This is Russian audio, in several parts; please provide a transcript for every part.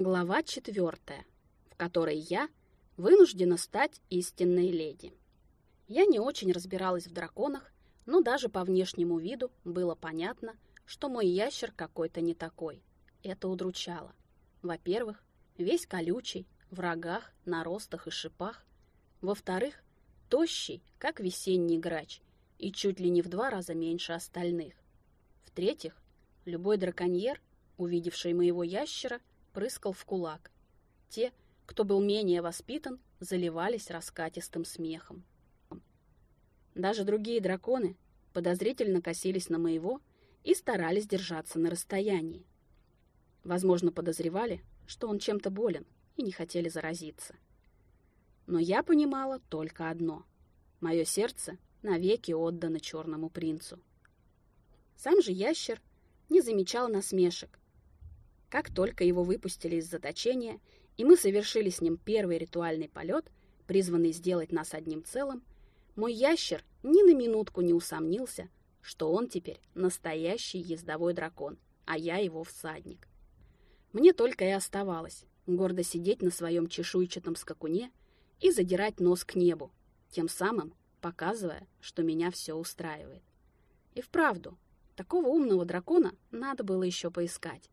Глава четвертая, в которой я вынуждена стать истинной леди. Я не очень разбиралась в драконах, но даже по внешнему виду было понятно, что мой ящер какой-то не такой. Это удручало. Во-первых, весь колючий, в рогах, наростах и шипах. Во-вторых, тощий, как весенний грач, и чуть ли не в два раза меньше остальных. В-третьих, любой драконьер, увидевший моего ящера, прыскал в кулак. Те, кто был менее воспитан, заливались раскатистым смехом. Даже другие драконы подозрительно косились на моего и старались держаться на расстоянии. Возможно, подозревали, что он чем-то болен, и не хотели заразиться. Но я понимала только одно. Мое сердце навеки отдано черному принцу. Сам же ящер не замечал насмешек, как только его выпустили из заточения, и мы совершили с ним первый ритуальный полет, призванный сделать нас одним целым, мой ящер ни на минутку не усомнился, что он теперь настоящий ездовой дракон, а я его всадник. Мне только и оставалось гордо сидеть на своем чешуйчатом скакуне и задирать нос к небу, тем самым показывая, что меня все устраивает. И вправду, такого умного дракона надо было еще поискать.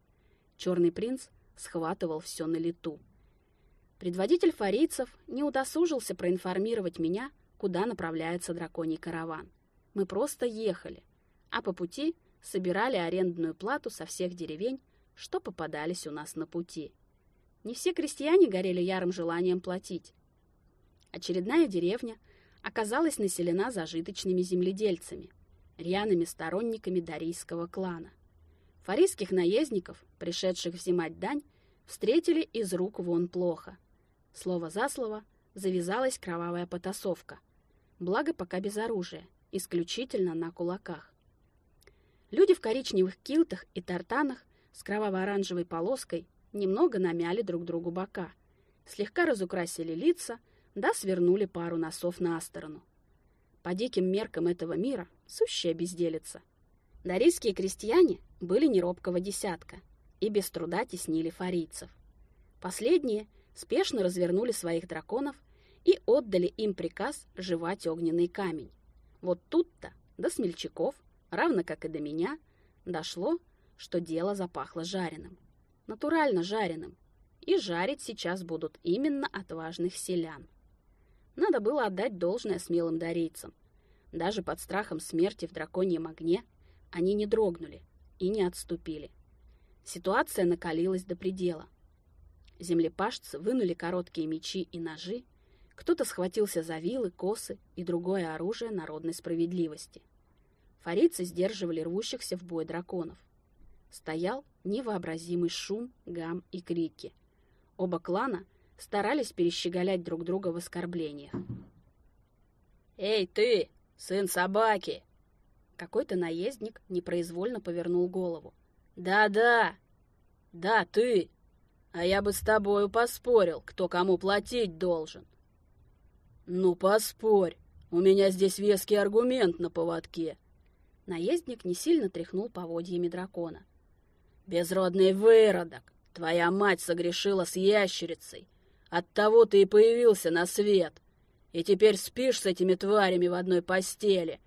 Черный принц схватывал все на лету. Предводитель фарийцев не удосужился проинформировать меня, куда направляется драконий караван. Мы просто ехали, а по пути собирали арендную плату со всех деревень, что попадались у нас на пути. Не все крестьяне горели ярым желанием платить. Очередная деревня оказалась населена зажиточными земледельцами, рьяными сторонниками дарийского клана. Фарийских наездников, пришедших взимать дань, встретили из рук вон плохо. Слово за слово завязалась кровавая потасовка. Благо пока без оружия, исключительно на кулаках. Люди в коричневых килтах и тартанах с кроваво-оранжевой полоской немного намяли друг другу бока, слегка разукрасили лица, да свернули пару носов на сторону. По диким меркам этого мира сущая безделица. Дарийские крестьяне были неробкого десятка и без труда теснили фарийцев. Последние спешно развернули своих драконов и отдали им приказ жевать огненный камень. Вот тут-то до смельчаков, равно как и до меня, дошло, что дело запахло жареным. Натурально жареным. И жарить сейчас будут именно отважных селян. Надо было отдать должное смелым дарийцам. Даже под страхом смерти в драконьем огне они не дрогнули и не отступили. Ситуация накалилась до предела. Землепашцы вынули короткие мечи и ножи, кто-то схватился за вилы, косы и другое оружие народной справедливости. Фарийцы сдерживали рвущихся в бой драконов. Стоял невообразимый шум, гам и крики. Оба клана старались перещеголять друг друга в оскорблениях. «Эй, ты, сын собаки!» Какой-то наездник непроизвольно повернул голову. «Да-да! Да, ты! А я бы с тобою поспорил, кто кому платить должен!» «Ну, поспорь! У меня здесь веский аргумент на поводке!» Наездник не сильно тряхнул поводьями дракона. «Безродный выродок! Твоя мать согрешила с ящерицей! Оттого ты и появился на свет! И теперь спишь с этими тварями в одной постели!»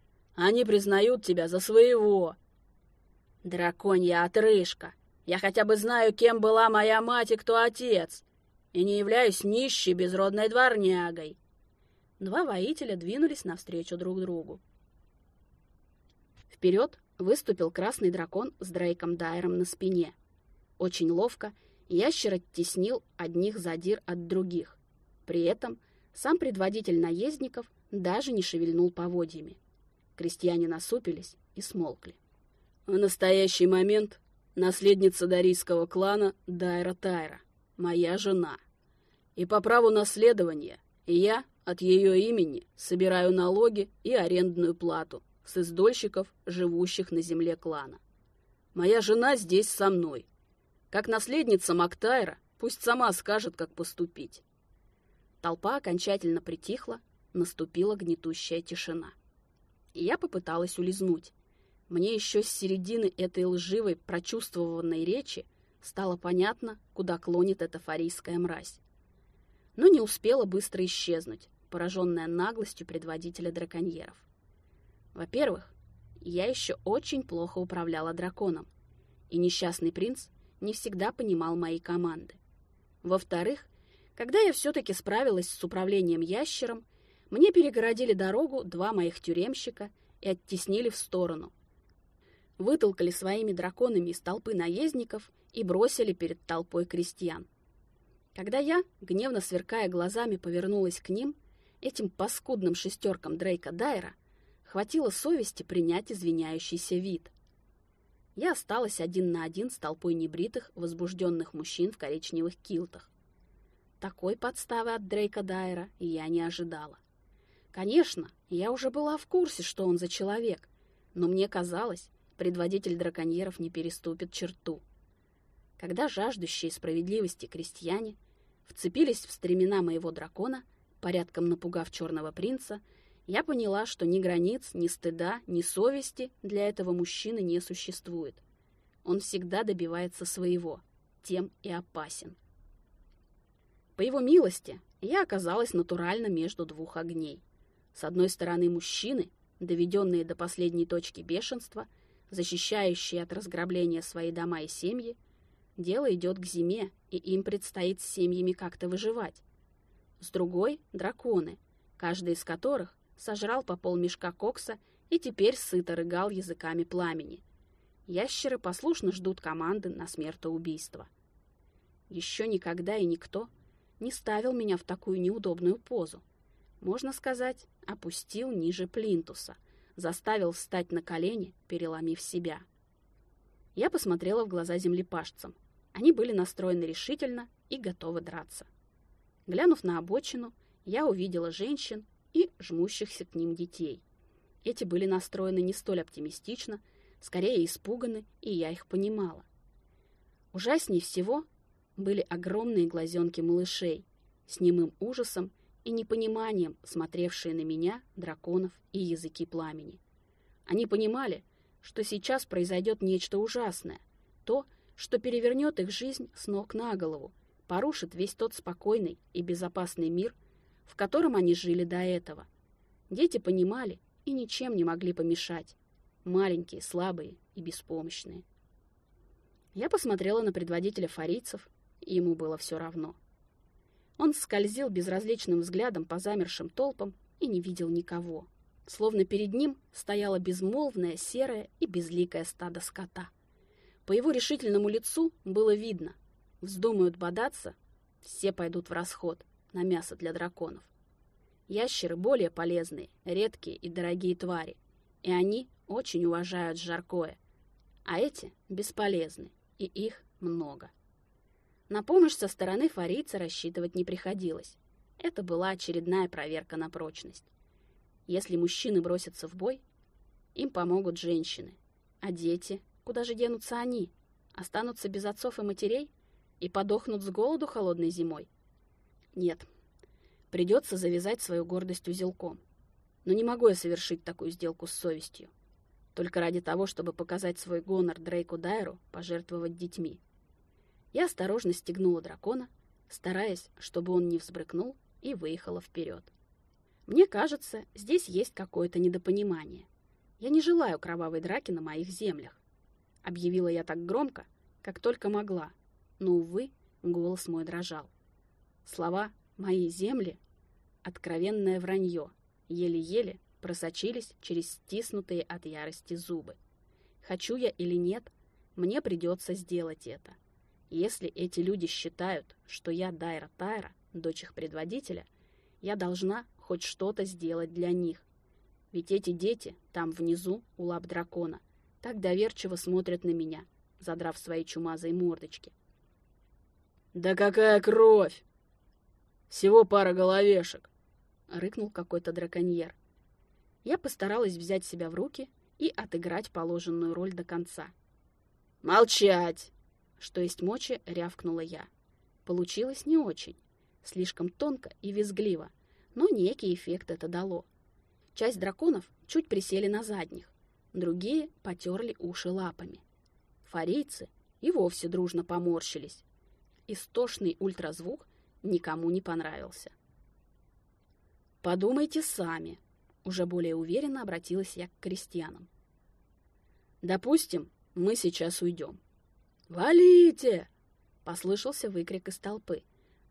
Они признают тебя за своего. Драконья отрыжка. Я хотя бы знаю, кем была моя мать и кто отец. И не являюсь нищей безродной дворнягой. Два воителя двинулись навстречу друг другу. Вперед выступил красный дракон с Дрейком Дайером на спине. Очень ловко ящер оттеснил одних задир от других. При этом сам предводитель наездников даже не шевельнул поводьями. Крестьяне насупились и смолкли. В настоящий момент наследница дарийского клана Дайра Тайра, моя жена. И по праву наследования я от ее имени собираю налоги и арендную плату с издольщиков, живущих на земле клана. Моя жена здесь со мной. Как наследница Мактайра, пусть сама скажет, как поступить. Толпа окончательно притихла, наступила гнетущая тишина и я попыталась улизнуть. Мне еще с середины этой лживой, прочувствованной речи стало понятно, куда клонит эта фарийская мразь. Но не успела быстро исчезнуть, пораженная наглостью предводителя драконьеров. Во-первых, я еще очень плохо управляла драконом, и несчастный принц не всегда понимал мои команды. Во-вторых, когда я все-таки справилась с управлением ящером, мне перегородили дорогу два моих тюремщика и оттеснили в сторону. Вытолкали своими драконами из толпы наездников и бросили перед толпой крестьян. Когда я, гневно сверкая глазами, повернулась к ним, этим паскудным шестеркам Дрейка Дайра, хватило совести принять извиняющийся вид. Я осталась один на один с толпой небритых, возбужденных мужчин в коричневых килтах. Такой подставы от Дрейка Дайра я не ожидала. Конечно, я уже была в курсе, что он за человек, но мне казалось, предводитель драконьеров не переступит черту. Когда жаждущие справедливости крестьяне вцепились в стремена моего дракона, порядком напугав черного принца, я поняла, что ни границ, ни стыда, ни совести для этого мужчины не существует. Он всегда добивается своего, тем и опасен. По его милости я оказалась натурально между двух огней. С одной стороны мужчины, доведенные до последней точки бешенства, защищающие от разграбления свои дома и семьи, дело идет к зиме, и им предстоит с семьями как-то выживать. С другой — драконы, каждый из которых сожрал по полмешка кокса и теперь сыто рыгал языками пламени. Ящеры послушно ждут команды на смертоубийство. Еще никогда и никто не ставил меня в такую неудобную позу. Можно сказать, опустил ниже плинтуса, заставил встать на колени, переломив себя. Я посмотрела в глаза землепашцам. Они были настроены решительно и готовы драться. Глянув на обочину, я увидела женщин и жмущихся к ним детей. Эти были настроены не столь оптимистично, скорее испуганы, и я их понимала. Ужасней всего были огромные глазенки малышей, с немым ужасом и непониманием смотревшие на меня, драконов и языки пламени. Они понимали, что сейчас произойдет нечто ужасное, то, что перевернет их жизнь с ног на голову, порушит весь тот спокойный и безопасный мир, в котором они жили до этого. Дети понимали и ничем не могли помешать. Маленькие, слабые и беспомощные. Я посмотрела на предводителя фарийцев, и ему было все равно. Он скользил безразличным взглядом по замершим толпам и не видел никого. Словно перед ним стояло безмолвное, серое и безликое стадо скота. По его решительному лицу было видно. Вздумают бодаться, все пойдут в расход на мясо для драконов. Ящеры более полезные, редкие и дорогие твари, и они очень уважают жаркое, а эти бесполезны, и их много. На помощь со стороны фарийца рассчитывать не приходилось. Это была очередная проверка на прочность. Если мужчины бросятся в бой, им помогут женщины. А дети, куда же денутся они? Останутся без отцов и матерей? И подохнут с голоду холодной зимой? Нет, придется завязать свою гордость узелком. Но не могу я совершить такую сделку с совестью. Только ради того, чтобы показать свой гонор Дрейку Дайру, пожертвовать детьми. Я осторожно стегнула дракона, стараясь, чтобы он не взбрыкнул, и выехала вперед. Мне кажется, здесь есть какое-то недопонимание. Я не желаю кровавой драки на моих землях. Объявила я так громко, как только могла, но, увы, голос мой дрожал. Слова «мои земли» — откровенное вранье, еле-еле просочились через стиснутые от ярости зубы. Хочу я или нет, мне придется сделать это. Если эти люди считают, что я Дайра Тайра, дочь их предводителя, я должна хоть что-то сделать для них. Ведь эти дети там внизу, у лап дракона, так доверчиво смотрят на меня, задрав свои чумазые мордочки. «Да какая кровь!» Всего пара головешек!» — рыкнул какой-то драконьер. Я постаралась взять себя в руки и отыграть положенную роль до конца. «Молчать!» — что есть мочи, рявкнула я. Получилось не очень, слишком тонко и визгливо, но некий эффект это дало. Часть драконов чуть присели на задних, другие потерли уши лапами. Фарийцы, и вовсе дружно поморщились. Истошный ультразвук никому не понравился. «Подумайте сами», — уже более уверенно обратилась я к крестьянам. «Допустим, мы сейчас уйдем». «Валите!» — послышался выкрик из толпы.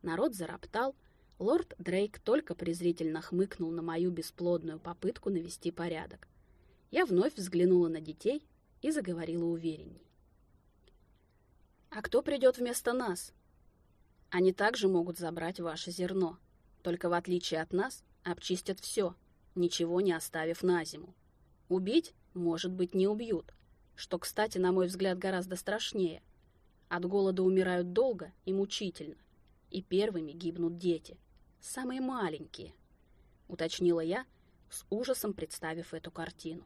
Народ зароптал, лорд Дрейк только презрительно хмыкнул на мою бесплодную попытку навести порядок. Я вновь взглянула на детей и заговорила уверенней. «А кто придет вместо нас? Они также могут забрать ваше зерно, только в отличие от нас обчистят все, ничего не оставив на зиму. Убить, может быть, не убьют, что, кстати, на мой взгляд, гораздо страшнее. От голода умирают долго и мучительно, и первыми гибнут дети, самые маленькие, уточнила я, с ужасом представив эту картину.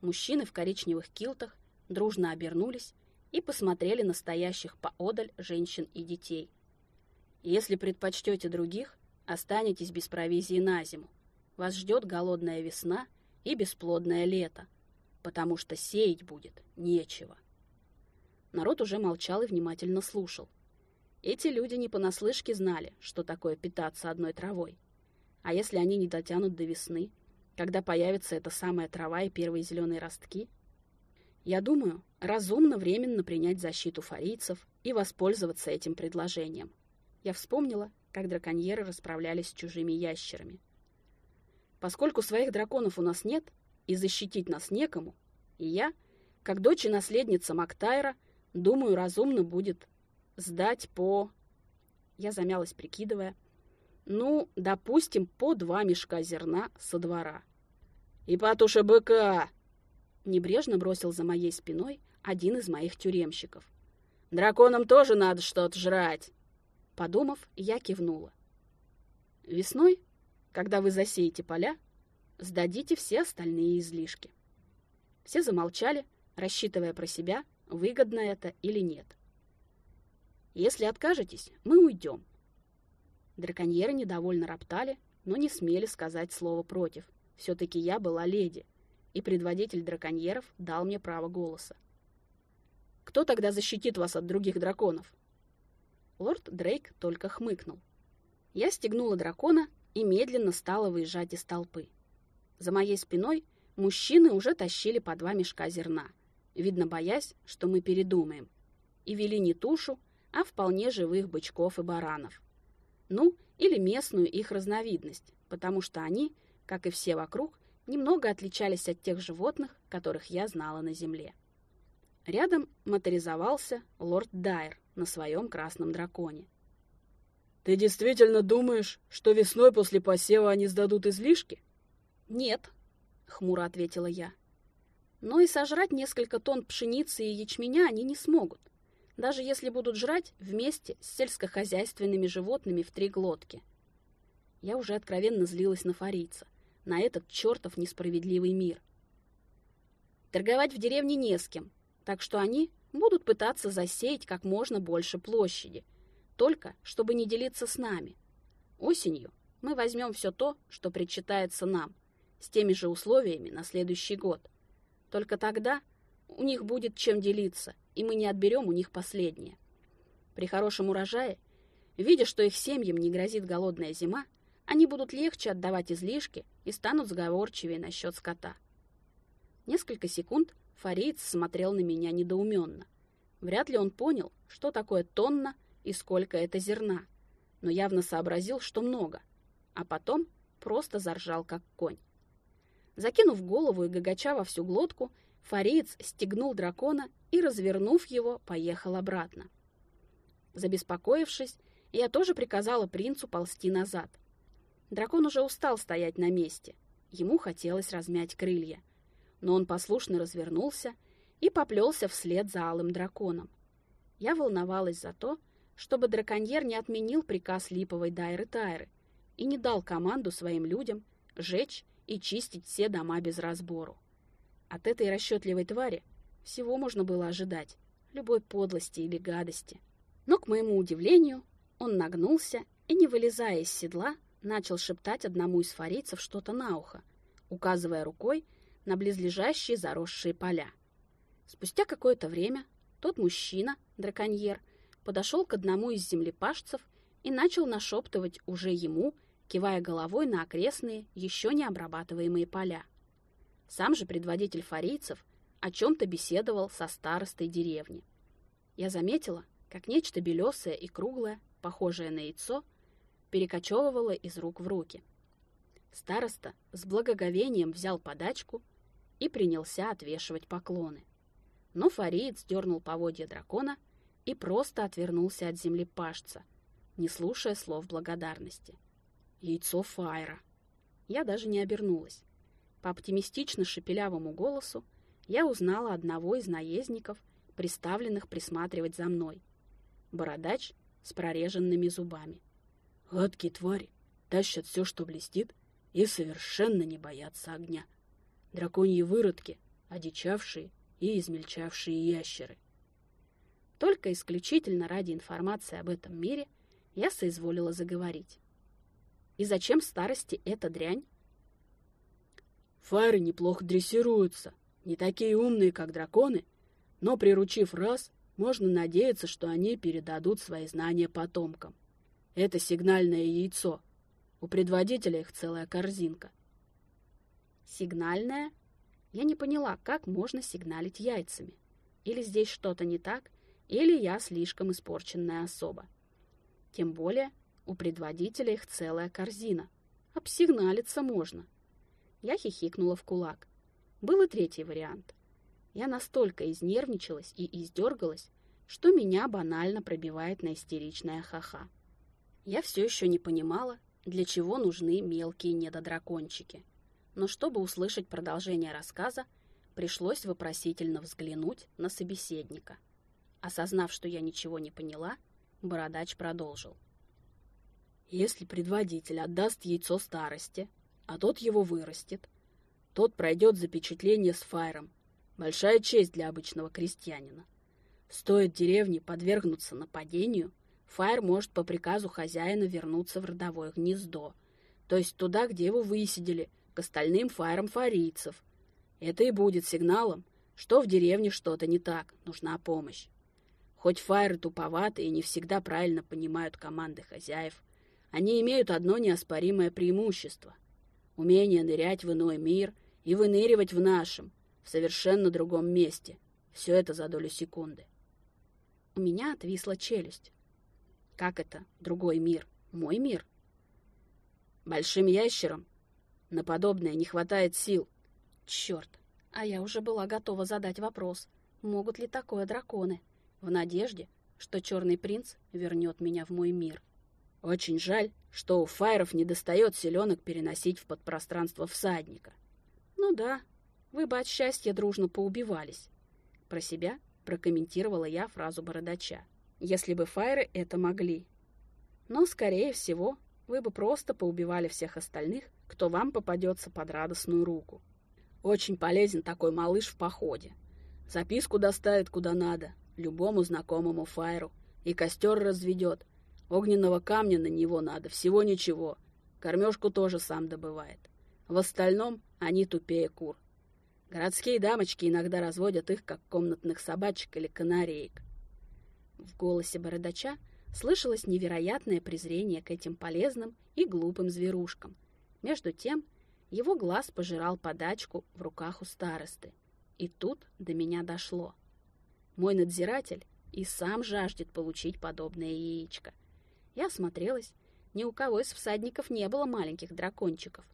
Мужчины в коричневых килтах дружно обернулись и посмотрели на стоящих поодаль женщин и детей. Если предпочтете других, останетесь без провизии на зиму. Вас ждет голодная весна и бесплодное лето, потому что сеять будет нечего. Народ уже молчал и внимательно слушал. Эти люди не понаслышке знали, что такое питаться одной травой. А если они не дотянут до весны, когда появится эта самая трава и первые зеленые ростки? Я думаю, разумно временно принять защиту фарийцев и воспользоваться этим предложением. Я вспомнила, как драконьеры расправлялись с чужими ящерами. Поскольку своих драконов у нас нет, и защитить нас некому, и я, как дочь и наследница Мактайра, думаю, разумно будет сдать по... Я замялась, прикидывая. Ну, допустим, по два мешка зерна со двора. «И патуша быка!» Небрежно бросил за моей спиной один из моих тюремщиков. «Драконам тоже надо что-то жрать!» Подумав, я кивнула. «Весной, когда вы засеете поля, сдадите все остальные излишки». Все замолчали, рассчитывая про себя, выгодно это или нет. «Если откажетесь, мы уйдем». Драконьеры недовольно роптали, но не смели сказать слово против. Все-таки я была леди, и предводитель драконьеров дал мне право голоса. «Кто тогда защитит вас от других драконов?» Лорд Дрейк только хмыкнул. Я стегнула дракона и медленно стала выезжать из толпы. За моей спиной мужчины уже тащили по два мешка зерна, видно, боясь, что мы передумаем, и вели не тушу, а вполне живых бычков и баранов. Ну, или местную их разновидность, потому что они, как и все вокруг, немного отличались от тех животных, которых я знала на земле. Рядом моторизовался лорд Дайр на своем красном драконе. «Ты действительно думаешь, что весной после посева они сдадут излишки?» «Нет», — хмуро ответила я. «Но и сожрать несколько тонн пшеницы и ячменя они не смогут, даже если будут жрать вместе с сельскохозяйственными животными в три глотки». Я уже откровенно злилась на фарийца на этот чертов несправедливый мир. Торговать в деревне не с кем, так что они будут пытаться засеять как можно больше площади, только чтобы не делиться с нами. Осенью мы возьмем все то, что причитается нам, с теми же условиями на следующий год. Только тогда у них будет чем делиться, и мы не отберем у них последнее. При хорошем урожае, видя, что их семьям не грозит голодная зима, они будут легче отдавать излишки и станут сговорчивее насчет скота. Несколько секунд Фариец смотрел на меня недоуменно. Вряд ли он понял, что такое тонна и сколько это зерна, но явно сообразил, что много, а потом просто заржал, как конь. Закинув голову и гагача во всю глотку, Фариец стегнул дракона и, развернув его, поехал обратно. Забеспокоившись, я тоже приказала принцу ползти назад — Дракон уже устал стоять на месте. Ему хотелось размять крылья. Но он послушно развернулся и поплелся вслед за алым драконом. Я волновалась за то, чтобы драконьер не отменил приказ липовой Дайры-Тайры и не дал команду своим людям жечь и чистить все дома без разбору. От этой расчетливой твари всего можно было ожидать, любой подлости или гадости. Но, к моему удивлению, он нагнулся и, не вылезая из седла, начал шептать одному из фарийцев что-то на ухо, указывая рукой на близлежащие заросшие поля. Спустя какое-то время тот мужчина, драконьер, подошел к одному из землепашцев и начал нашептывать уже ему, кивая головой на окрестные, еще не обрабатываемые поля. Сам же предводитель фарийцев о чем-то беседовал со старостой деревни. Я заметила, как нечто белесое и круглое, похожее на яйцо, перекочевывало из рук в руки. Староста с благоговением взял подачку и принялся отвешивать поклоны. Но фариец дернул поводья дракона и просто отвернулся от земли пашца, не слушая слов благодарности. Яйцо Файра. Я даже не обернулась. По оптимистично шепелявому голосу я узнала одного из наездников, приставленных присматривать за мной. Бородач с прореженными зубами. Гадкие твари тащат все, что блестит, и совершенно не боятся огня. Драконьи выродки, одичавшие и измельчавшие ящеры. Только исключительно ради информации об этом мире я соизволила заговорить. И зачем старости эта дрянь? Файры неплохо дрессируются, не такие умные, как драконы, но, приручив раз, можно надеяться, что они передадут свои знания потомкам. Это сигнальное яйцо. У предводителя их целая корзинка. Сигнальное? Я не поняла, как можно сигналить яйцами. Или здесь что-то не так, или я слишком испорченная особа. Тем более у предводителя их целая корзина. Обсигналиться можно. Я хихикнула в кулак. Был и третий вариант. Я настолько изнервничалась и издергалась, что меня банально пробивает на истеричное ха-ха. Я все еще не понимала, для чего нужны мелкие недодракончики. Но чтобы услышать продолжение рассказа, пришлось вопросительно взглянуть на собеседника. Осознав, что я ничего не поняла, Бородач продолжил. Если предводитель отдаст яйцо старости, а тот его вырастет, тот пройдет запечатление с файром. Большая честь для обычного крестьянина. Стоит деревне подвергнуться нападению, файр может по приказу хозяина вернуться в родовое гнездо, то есть туда, где его высидели, к остальным файрам фарийцев. Это и будет сигналом, что в деревне что-то не так, нужна помощь. Хоть файры туповаты и не всегда правильно понимают команды хозяев, они имеют одно неоспоримое преимущество — умение нырять в иной мир и выныривать в нашем, в совершенно другом месте. Все это за долю секунды. У меня отвисла челюсть. Как это? Другой мир? Мой мир? Большим ящерам на подобное не хватает сил. Черт, а я уже была готова задать вопрос, могут ли такое драконы, в надежде, что черный принц вернет меня в мой мир. Очень жаль, что у файров не достает селенок переносить в подпространство всадника. Ну да, вы бы от счастья дружно поубивались. Про себя прокомментировала я фразу бородача. Если бы файры это могли. Но, скорее всего, вы бы просто поубивали всех остальных, кто вам попадется под радостную руку. Очень полезен такой малыш в походе. Записку доставит куда надо, любому знакомому файру, и костер разведет, Огненного камня на него надо, всего ничего. Кормежку тоже сам добывает. В остальном они тупее кур. Городские дамочки иногда разводят их, как комнатных собачек или канареек. В голосе бородача слышалось невероятное презрение к этим полезным и глупым зверушкам. Между тем его глаз пожирал подачку в руках у старосты. И тут до меня дошло. Мой надзиратель и сам жаждет получить подобное яичко — я осмотрелась. Ни у кого из всадников не было маленьких дракончиков.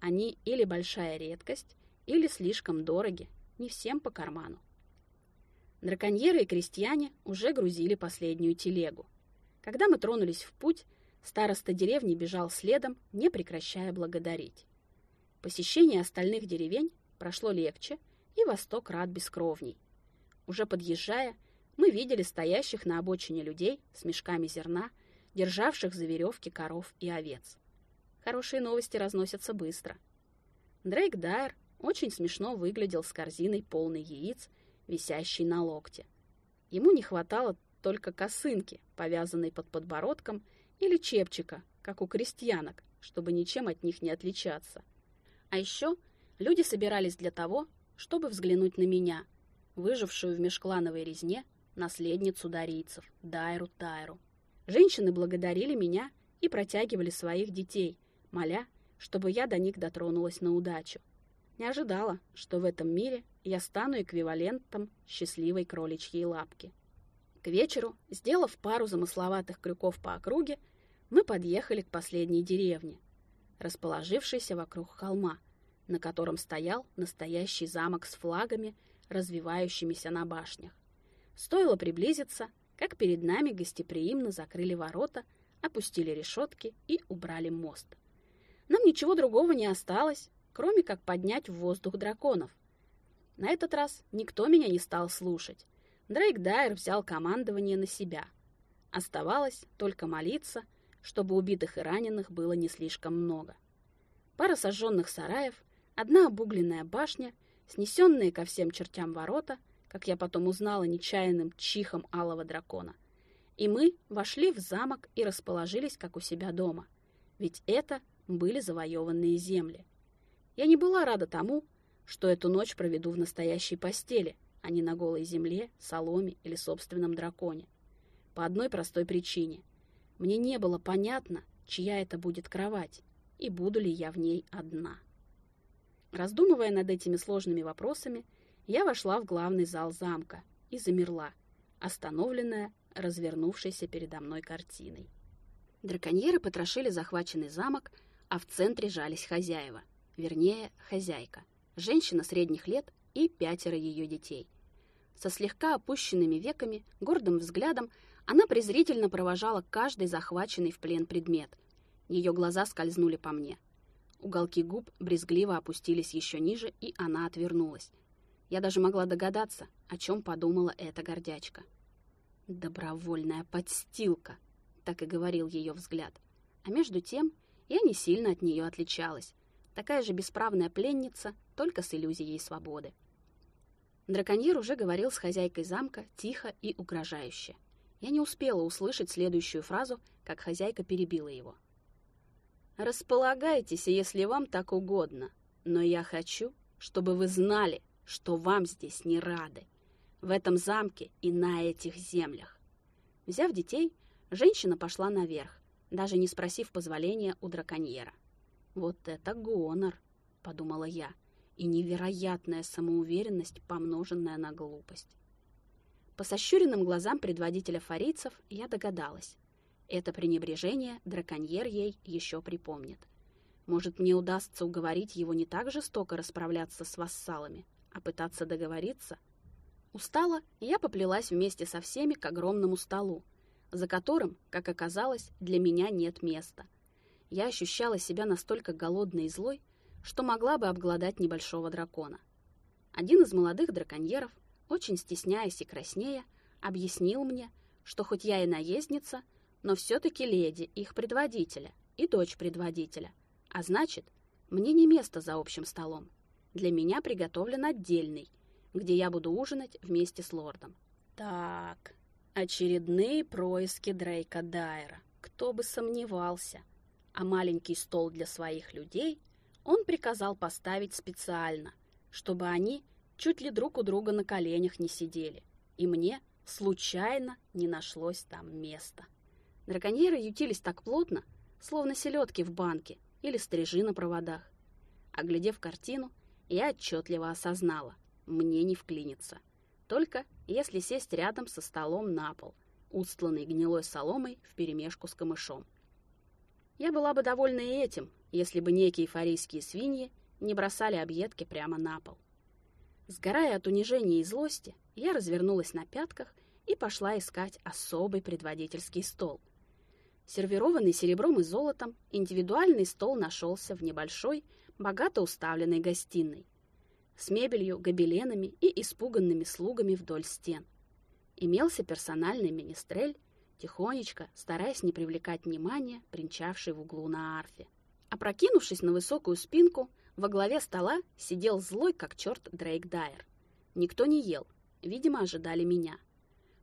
Они или большая редкость, или слишком дороги, не всем по карману. Драконьеры и крестьяне уже грузили последнюю телегу. Когда мы тронулись в путь, староста деревни бежал следом, не прекращая благодарить. Посещение остальных деревень прошло легче, и Восток рад бескровней. Уже подъезжая, мы видели стоящих на обочине людей с мешками зерна, державших за веревки коров и овец. Хорошие новости разносятся быстро. Дрейк Дайер очень смешно выглядел с корзиной полной яиц, висящей на локте. Ему не хватало только косынки, повязанной под подбородком, или чепчика, как у крестьянок, чтобы ничем от них не отличаться. А еще люди собирались для того, чтобы взглянуть на меня, выжившую в межклановой резне наследницу дарийцев, Дайру Тайру. Женщины благодарили меня и протягивали своих детей, моля, чтобы я до них дотронулась на удачу. Не ожидала, что в этом мире я стану эквивалентом счастливой кроличьей лапки. К вечеру, сделав пару замысловатых крюков по округе, мы подъехали к последней деревне, расположившейся вокруг холма, на котором стоял настоящий замок с флагами, развивающимися на башнях. Стоило приблизиться, как перед нами гостеприимно закрыли ворота, опустили решетки и убрали мост. Нам ничего другого не осталось, кроме как поднять в воздух драконов. На этот раз никто меня не стал слушать. Дрейк Дайер взял командование на себя. Оставалось только молиться, чтобы убитых и раненых было не слишком много. Пара сожженных сараев, одна обугленная башня, снесенные ко всем чертям ворота, как я потом узнала нечаянным чихом алого дракона. И мы вошли в замок и расположились, как у себя дома. Ведь это были завоеванные земли. Я не была рада тому, что эту ночь проведу в настоящей постели, а не на голой земле, соломе или собственном драконе. По одной простой причине. Мне не было понятно, чья это будет кровать, и буду ли я в ней одна. Раздумывая над этими сложными вопросами, я вошла в главный зал замка и замерла, остановленная, развернувшейся передо мной картиной. Драконьеры потрошили захваченный замок, а в центре жались хозяева, вернее, хозяйка, женщина средних лет и пятеро ее детей. Со слегка опущенными веками, гордым взглядом, она презрительно провожала каждый захваченный в плен предмет. Ее глаза скользнули по мне. Уголки губ брезгливо опустились еще ниже, и она отвернулась. Я даже могла догадаться, о чем подумала эта гордячка. «Добровольная подстилка», — так и говорил ее взгляд. А между тем я не сильно от нее отличалась. Такая же бесправная пленница, только с иллюзией свободы. Драконьер уже говорил с хозяйкой замка тихо и угрожающе. Я не успела услышать следующую фразу, как хозяйка перебила его. «Располагайтесь, если вам так угодно, но я хочу, чтобы вы знали, что вам здесь не рады, в этом замке и на этих землях». Взяв детей, женщина пошла наверх, даже не спросив позволения у драконьера. «Вот это гонор!» — подумала я, и невероятная самоуверенность, помноженная на глупость. По сощуренным глазам предводителя фарийцев я догадалась. Это пренебрежение драконьер ей еще припомнит. Может, мне удастся уговорить его не так жестоко расправляться с вассалами, а пытаться договориться? Устала, я поплелась вместе со всеми к огромному столу, за которым, как оказалось, для меня нет места. Я ощущала себя настолько голодной и злой, что могла бы обглодать небольшого дракона. Один из молодых драконьеров, очень стесняясь и краснея, объяснил мне, что хоть я и наездница, но все-таки леди, их предводителя, и дочь предводителя. А значит, мне не место за общим столом. Для меня приготовлен отдельный, где я буду ужинать вместе с лордом. Так, очередные происки Дрейка Дайера. Кто бы сомневался. А маленький стол для своих людей он приказал поставить специально, чтобы они чуть ли друг у друга на коленях не сидели. И мне случайно не нашлось там места. Драконьеры ютились так плотно, словно селедки в банке или стрижи на проводах. Оглядев картину, я отчетливо осознала, мне не вклиниться. Только если сесть рядом со столом на пол, устланный гнилой соломой вперемешку с камышом. Я была бы довольна и этим, если бы некие фарийские свиньи не бросали объедки прямо на пол. Сгорая от унижения и злости, я развернулась на пятках и пошла искать особый предводительский стол — Сервированный серебром и золотом, индивидуальный стол нашелся в небольшой, богато уставленной гостиной, с мебелью, гобеленами и испуганными слугами вдоль стен. Имелся персональный министрель, тихонечко, стараясь не привлекать внимания, принчавший в углу на арфе. Опрокинувшись на высокую спинку, во главе стола сидел злой, как черт, Дрейк Дайер. Никто не ел, видимо, ожидали меня.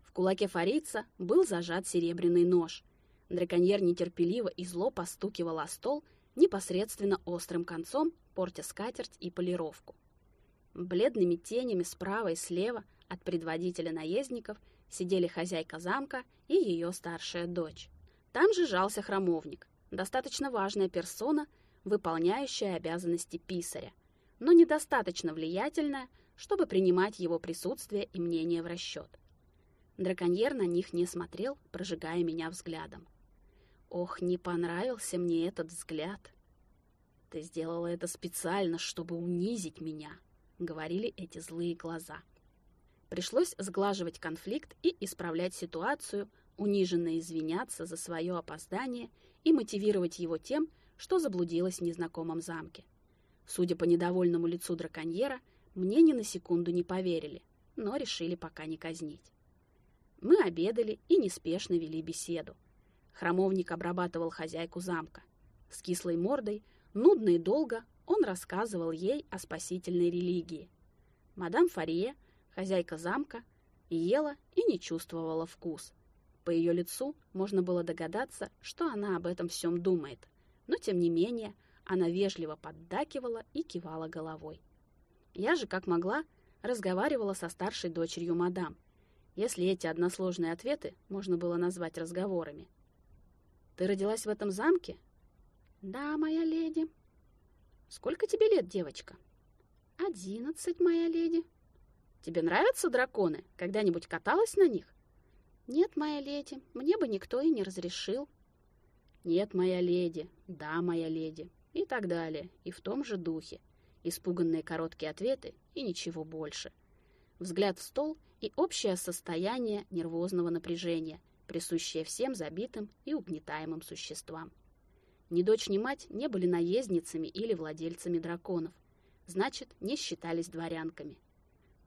В кулаке фарица был зажат серебряный нож — Драконьер нетерпеливо и зло постукивал о стол непосредственно острым концом, портя скатерть и полировку. Бледными тенями справа и слева от предводителя наездников сидели хозяйка замка и ее старшая дочь. Там же жался храмовник, достаточно важная персона, выполняющая обязанности писаря, но недостаточно влиятельная, чтобы принимать его присутствие и мнение в расчет. Драконьер на них не смотрел, прожигая меня взглядом. Ох, не понравился мне этот взгляд. Ты сделала это специально, чтобы унизить меня, говорили эти злые глаза. Пришлось сглаживать конфликт и исправлять ситуацию, униженно извиняться за свое опоздание и мотивировать его тем, что заблудилась в незнакомом замке. Судя по недовольному лицу драконьера, мне ни на секунду не поверили, но решили пока не казнить. Мы обедали и неспешно вели беседу. Храмовник обрабатывал хозяйку замка. С кислой мордой, нудно и долго, он рассказывал ей о спасительной религии. Мадам Фария, хозяйка замка, ела и не чувствовала вкус. По ее лицу можно было догадаться, что она об этом всем думает, но тем не менее она вежливо поддакивала и кивала головой. Я же, как могла, разговаривала со старшей дочерью мадам, если эти односложные ответы можно было назвать разговорами. «Ты родилась в этом замке?» «Да, моя леди». «Сколько тебе лет, девочка?» «Одиннадцать, моя леди». «Тебе нравятся драконы? Когда-нибудь каталась на них?» «Нет, моя леди, мне бы никто и не разрешил». «Нет, моя леди, да, моя леди» и так далее, и в том же духе. Испуганные короткие ответы и ничего больше. Взгляд в стол и общее состояние нервозного напряжения, присущее всем забитым и угнетаемым существам. Ни дочь, ни мать не были наездницами или владельцами драконов, значит, не считались дворянками.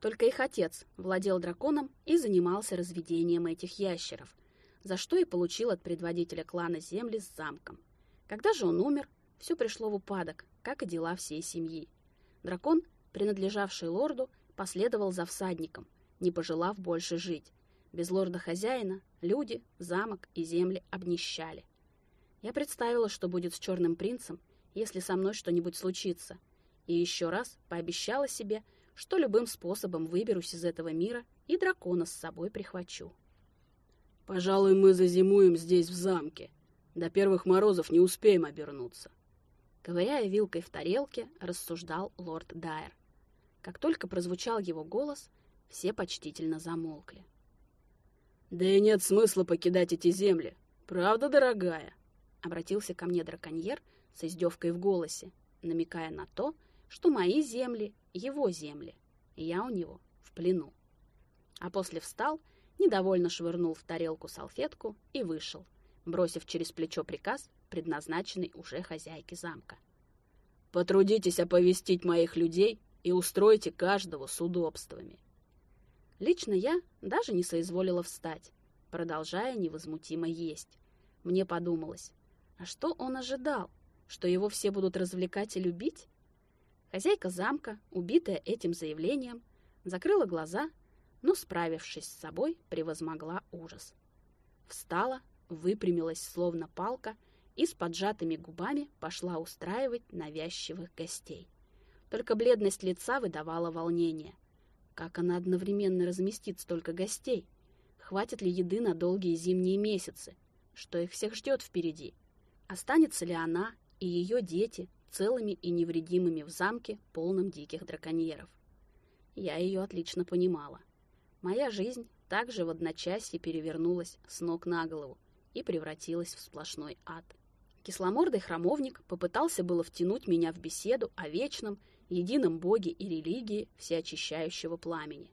Только их отец владел драконом и занимался разведением этих ящеров, за что и получил от предводителя клана земли с замком. Когда же он умер, все пришло в упадок, как и дела всей семьи. Дракон, принадлежавший лорду, последовал за всадником, не пожелав больше жить. Без лорда-хозяина люди, замок и земли обнищали. Я представила, что будет с черным принцем, если со мной что-нибудь случится, и еще раз пообещала себе, что любым способом выберусь из этого мира и дракона с собой прихвачу. «Пожалуй, мы зазимуем здесь, в замке. До первых морозов не успеем обернуться», Ковыряя вилкой в тарелке, рассуждал лорд Дайер. Как только прозвучал его голос, все почтительно замолкли. «Да и нет смысла покидать эти земли. Правда, дорогая?» Обратился ко мне драконьер с издевкой в голосе, намекая на то, что мои земли — его земли, и я у него в плену. А после встал, недовольно швырнул в тарелку салфетку и вышел, бросив через плечо приказ предназначенный уже хозяйке замка. «Потрудитесь оповестить моих людей и устройте каждого с удобствами». Лично я даже не соизволила встать, продолжая невозмутимо есть. Мне подумалось, а что он ожидал? Что его все будут развлекать и любить? Хозяйка замка, убитая этим заявлением, закрыла глаза, но, справившись с собой, превозмогла ужас. Встала, выпрямилась, словно палка, и с поджатыми губами пошла устраивать навязчивых гостей. Только бледность лица выдавала волнение. Как она одновременно разместит столько гостей? Хватит ли еды на долгие зимние месяцы? Что их всех ждет впереди? Останется ли она и ее дети целыми и невредимыми в замке, полном диких драконьеров? Я ее отлично понимала. Моя жизнь также в одночасье перевернулась с ног на голову и превратилась в сплошной ад. Кисломордый храмовник попытался было втянуть меня в беседу о вечном, едином боге и религии всеочищающего пламени.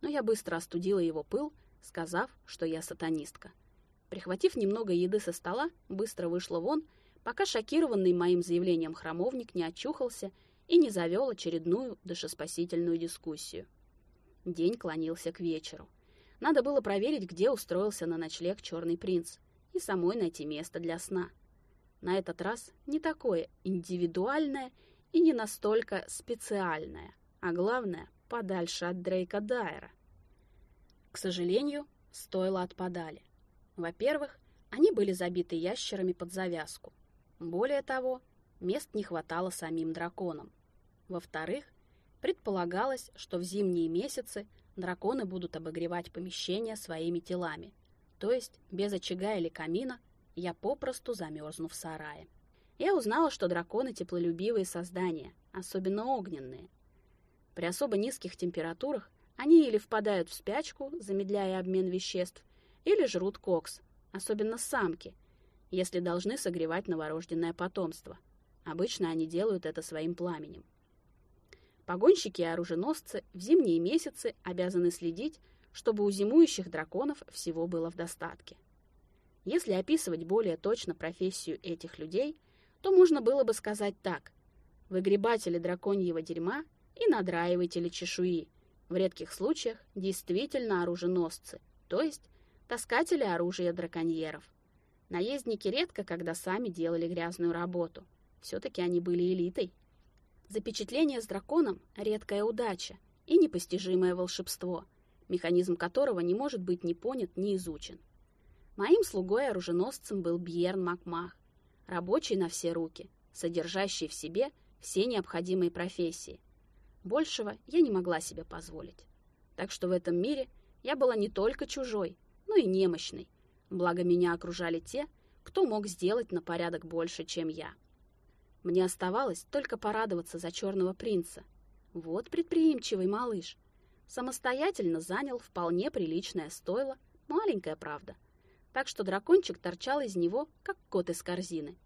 Но я быстро остудила его пыл, сказав, что я сатанистка. Прихватив немного еды со стола, быстро вышла вон, пока шокированный моим заявлением храмовник не очухался и не завел очередную душеспасительную дискуссию. День клонился к вечеру. Надо было проверить, где устроился на ночлег черный принц, и самой найти место для сна — на этот раз не такое индивидуальное и не настолько специальное, а главное, подальше от Дрейка Дайера. К сожалению, стоило отпадали. Во-первых, они были забиты ящерами под завязку. Более того, мест не хватало самим драконам. Во-вторых, предполагалось, что в зимние месяцы драконы будут обогревать помещение своими телами, то есть без очага или камина я попросту замерзну в сарае. Я узнала, что драконы теплолюбивые создания, особенно огненные. При особо низких температурах они или впадают в спячку, замедляя обмен веществ, или жрут кокс, особенно самки, если должны согревать новорожденное потомство. Обычно они делают это своим пламенем. Погонщики и оруженосцы в зимние месяцы обязаны следить, чтобы у зимующих драконов всего было в достатке. Если описывать более точно профессию этих людей, то можно было бы сказать так. Выгребатели драконьего дерьма и надраиватели чешуи, в редких случаях действительно оруженосцы, то есть таскатели оружия драконьеров. Наездники редко когда сами делали грязную работу. Все-таки они были элитой. Запечатление с драконом — редкая удача и непостижимое волшебство, механизм которого не может быть ни понят, ни изучен. Моим слугой-оруженосцем был Бьерн Макмах, рабочий на все руки, содержащий в себе все необходимые профессии. Большего я не могла себе позволить. Так что в этом мире я была не только чужой, но и немощной, благо меня окружали те, кто мог сделать на порядок больше, чем я. Мне оставалось только порадоваться за черного принца. Вот предприимчивый малыш. Самостоятельно занял вполне приличное стойло, маленькая правда. Так что дракончик торчал из него, как кот из корзины.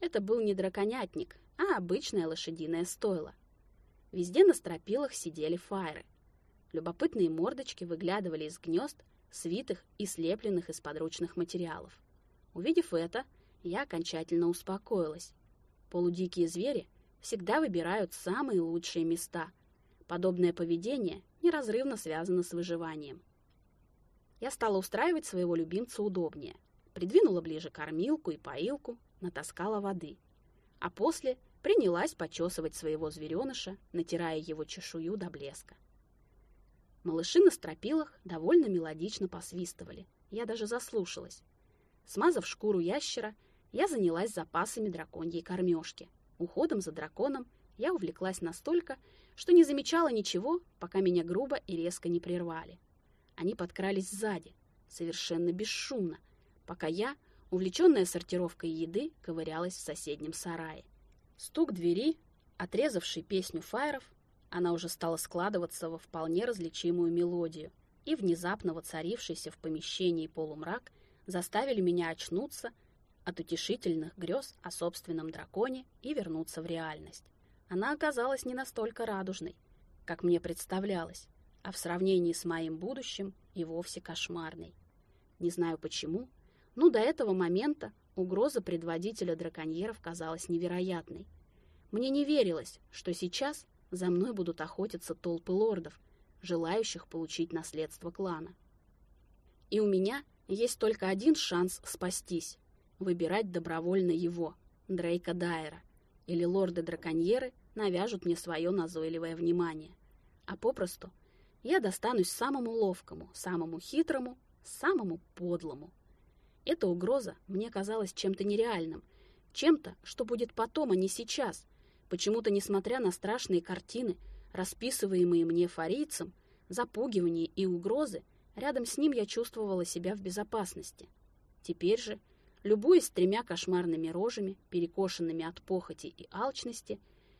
Это был не драконятник, а обычное лошадиное стойло. Везде на стропилах сидели файры. Любопытные мордочки выглядывали из гнезд, свитых и слепленных из подручных материалов. Увидев это, я окончательно успокоилась. Полудикие звери всегда выбирают самые лучшие места. Подобное поведение неразрывно связано с выживанием. Я стала устраивать своего любимца удобнее. Придвинула ближе кормилку и поилку, натаскала воды. А после принялась почесывать своего звереныша, натирая его чешую до блеска. Малыши на стропилах довольно мелодично посвистывали. Я даже заслушалась. Смазав шкуру ящера, я занялась запасами драконьей кормежки. Уходом за драконом я увлеклась настолько, что не замечала ничего, пока меня грубо и резко не прервали. Они подкрались сзади, совершенно бесшумно, пока я, увлеченная сортировкой еды, ковырялась в соседнем сарае. Стук двери, отрезавший песню фаеров, она уже стала складываться во вполне различимую мелодию, и внезапно воцарившийся в помещении полумрак заставили меня очнуться от утешительных грез о собственном драконе и вернуться в реальность. Она оказалась не настолько радужной, как мне представлялось, а в сравнении с моим будущим и вовсе кошмарной. Не знаю почему, но до этого момента угроза предводителя драконьеров казалась невероятной. Мне не верилось, что сейчас за мной будут охотиться толпы лордов, желающих получить наследство клана. И у меня есть только один шанс спастись выбирать добровольно его, Дрейка Дайера, или лорды-драконьеры навяжут мне свое назойливое внимание. А попросту я достанусь самому ловкому, самому хитрому, самому подлому. Эта угроза мне казалась чем-то нереальным, чем-то, что будет потом, а не сейчас. Почему-то, несмотря на страшные картины, расписываемые мне фарийцем, запугивания и угрозы, рядом с ним я чувствовала себя в безопасности. Теперь же Любуясь тремя кошмарными рожами, перекошенными от похоти и алчности,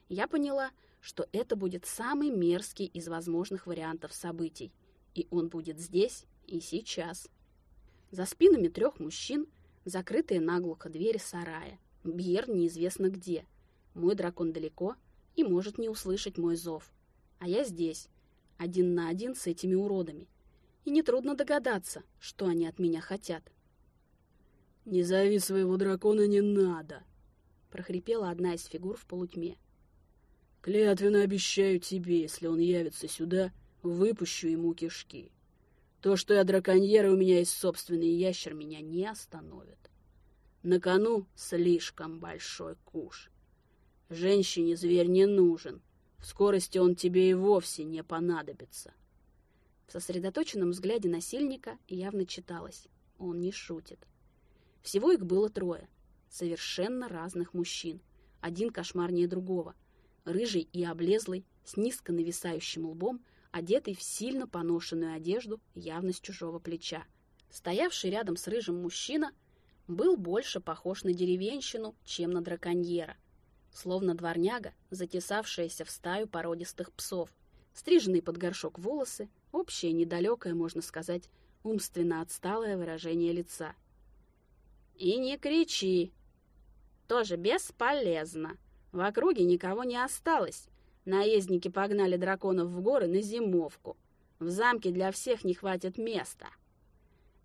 я поняла, что это будет самый мерзкий из возможных вариантов событий, и он будет здесь и сейчас. За спинами трех мужчин закрытые наглухо двери сарая. Бьер неизвестно где. Мой дракон далеко и может не услышать мой зов. А я здесь, один на один с этими уродами. И нетрудно догадаться, что они от меня хотят. «Не зови своего дракона, не надо!» — прохрипела одна из фигур в полутьме. «Клятвенно обещаю тебе, если он явится сюда, выпущу ему кишки. То, что я драконьер, и у меня есть собственный ящер, меня не остановит. На кону слишком большой куш. Женщине зверь не нужен, в скорости он тебе и вовсе не понадобится». В сосредоточенном взгляде насильника явно читалось. Он не шутит. Всего их было трое. Совершенно разных мужчин. Один кошмарнее другого. Рыжий и облезлый, с низко нависающим лбом, одетый в сильно поношенную одежду, явно с чужого плеча. Стоявший рядом с рыжим мужчина был больше похож на деревенщину, чем на драконьера, словно дворняга, затесавшаяся в стаю породистых псов. Стриженные под горшок волосы, общее недалекое, можно сказать, умственно отсталое выражение лица. «И не кричи!» «Тоже бесполезно. В округе никого не осталось. Наездники погнали драконов в горы на зимовку. В замке для всех не хватит места».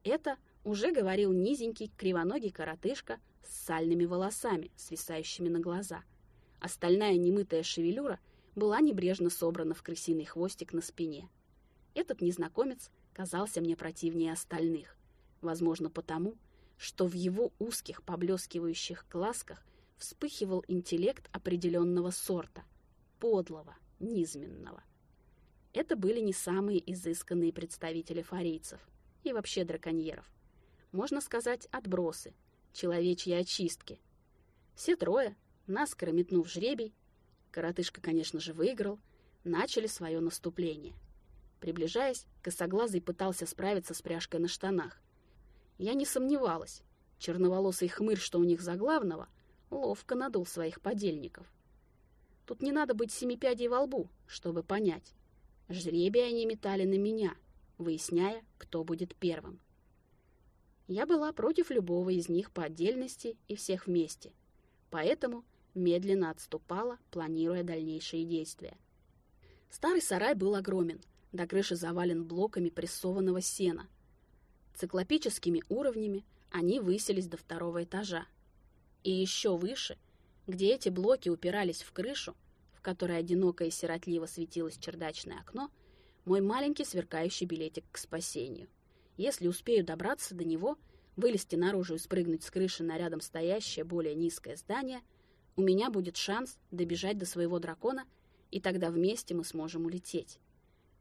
Это уже говорил низенький, кривоногий коротышка с сальными волосами, свисающими на глаза. Остальная немытая шевелюра была небрежно собрана в крысиный хвостик на спине. Этот незнакомец казался мне противнее остальных. Возможно, потому, что в его узких поблескивающих глазках вспыхивал интеллект определенного сорта, подлого, низменного. Это были не самые изысканные представители фарейцев и вообще драконьеров можно сказать, отбросы, человечьи очистки. Все трое, наскоро метнув жребий, коротышка, конечно же, выиграл, начали свое наступление. Приближаясь, косоглазый пытался справиться с пряжкой на штанах. Я не сомневалась. Черноволосый хмырь, что у них за главного, ловко надул своих подельников. Тут не надо быть семипядей во лбу, чтобы понять. Жребий они метали на меня, выясняя, кто будет первым. Я была против любого из них по отдельности и всех вместе, поэтому медленно отступала, планируя дальнейшие действия. Старый сарай был огромен, до крыши завален блоками прессованного сена. Циклопическими уровнями они высились до второго этажа. И еще выше, где эти блоки упирались в крышу, в которой одиноко и сиротливо светилось чердачное окно, мой маленький сверкающий билетик к спасению — если успею добраться до него, вылезти наружу и спрыгнуть с крыши на рядом стоящее более низкое здание, у меня будет шанс добежать до своего дракона, и тогда вместе мы сможем улететь.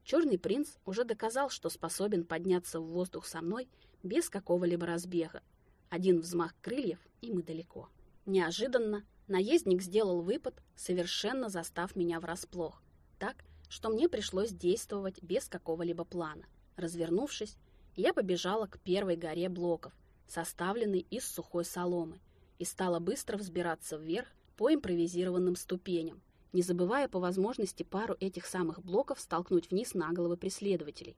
Черный принц уже доказал, что способен подняться в воздух со мной без какого-либо разбега. Один взмах крыльев, и мы далеко. Неожиданно наездник сделал выпад, совершенно застав меня врасплох, так, что мне пришлось действовать без какого-либо плана. Развернувшись, я побежала к первой горе блоков, составленной из сухой соломы, и стала быстро взбираться вверх по импровизированным ступеням, не забывая по возможности пару этих самых блоков столкнуть вниз на головы преследователей.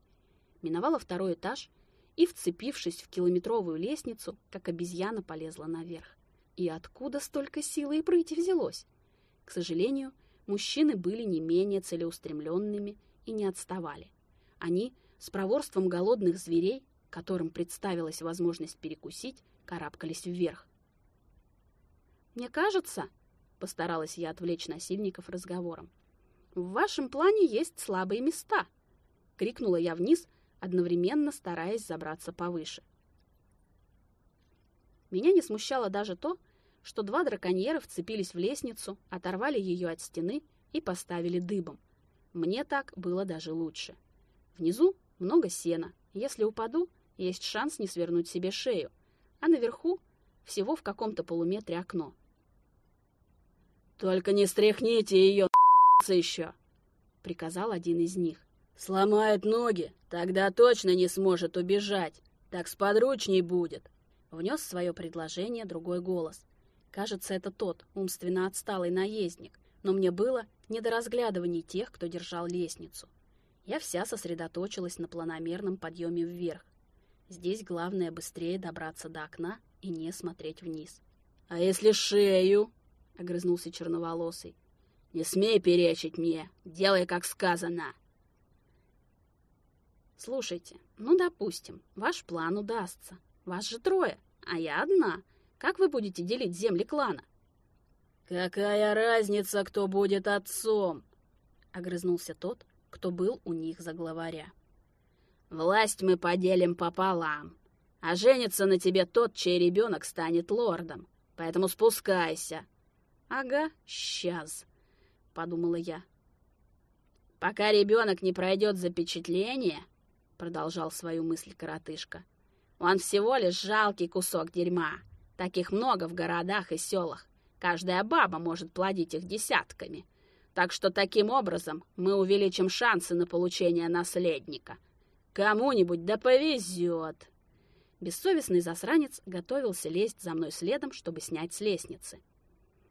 Миновала второй этаж и, вцепившись в километровую лестницу, как обезьяна полезла наверх. И откуда столько силы и прыти взялось? К сожалению, мужчины были не менее целеустремленными и не отставали. Они с проворством голодных зверей, которым представилась возможность перекусить, карабкались вверх. «Мне кажется», — постаралась я отвлечь насильников разговором, «в вашем плане есть слабые места», — крикнула я вниз, одновременно стараясь забраться повыше. Меня не смущало даже то, что два драконьера вцепились в лестницу, оторвали ее от стены и поставили дыбом. Мне так было даже лучше. Внизу много сена. Если упаду, есть шанс не свернуть себе шею. А наверху всего в каком-то полуметре окно. «Только не стряхните ее еще!» — приказал один из них. «Сломает ноги, тогда точно не сможет убежать. Так сподручней будет!» Внес свое предложение другой голос. Кажется, это тот, умственно отсталый наездник, но мне было не до разглядываний тех, кто держал лестницу. Я вся сосредоточилась на планомерном подъеме вверх. Здесь главное быстрее добраться до окна и не смотреть вниз. «А если шею?» — огрызнулся черноволосый. «Не смей перечить мне, делай, как сказано!» «Слушайте, ну, допустим, ваш план удастся. Вас же трое, а я одна. Как вы будете делить земли клана?» «Какая разница, кто будет отцом?» — огрызнулся тот, кто был у них за главаря. «Власть мы поделим пополам, а женится на тебе тот, чей ребенок станет лордом, поэтому спускайся». «Ага, сейчас», — подумала я. «Пока ребенок не пройдет запечатление», — продолжал свою мысль коротышка, «он всего лишь жалкий кусок дерьма. Таких много в городах и селах. Каждая баба может плодить их десятками. Так что таким образом мы увеличим шансы на получение наследника. Кому-нибудь да повезет. Бессовестный засранец готовился лезть за мной следом, чтобы снять с лестницы.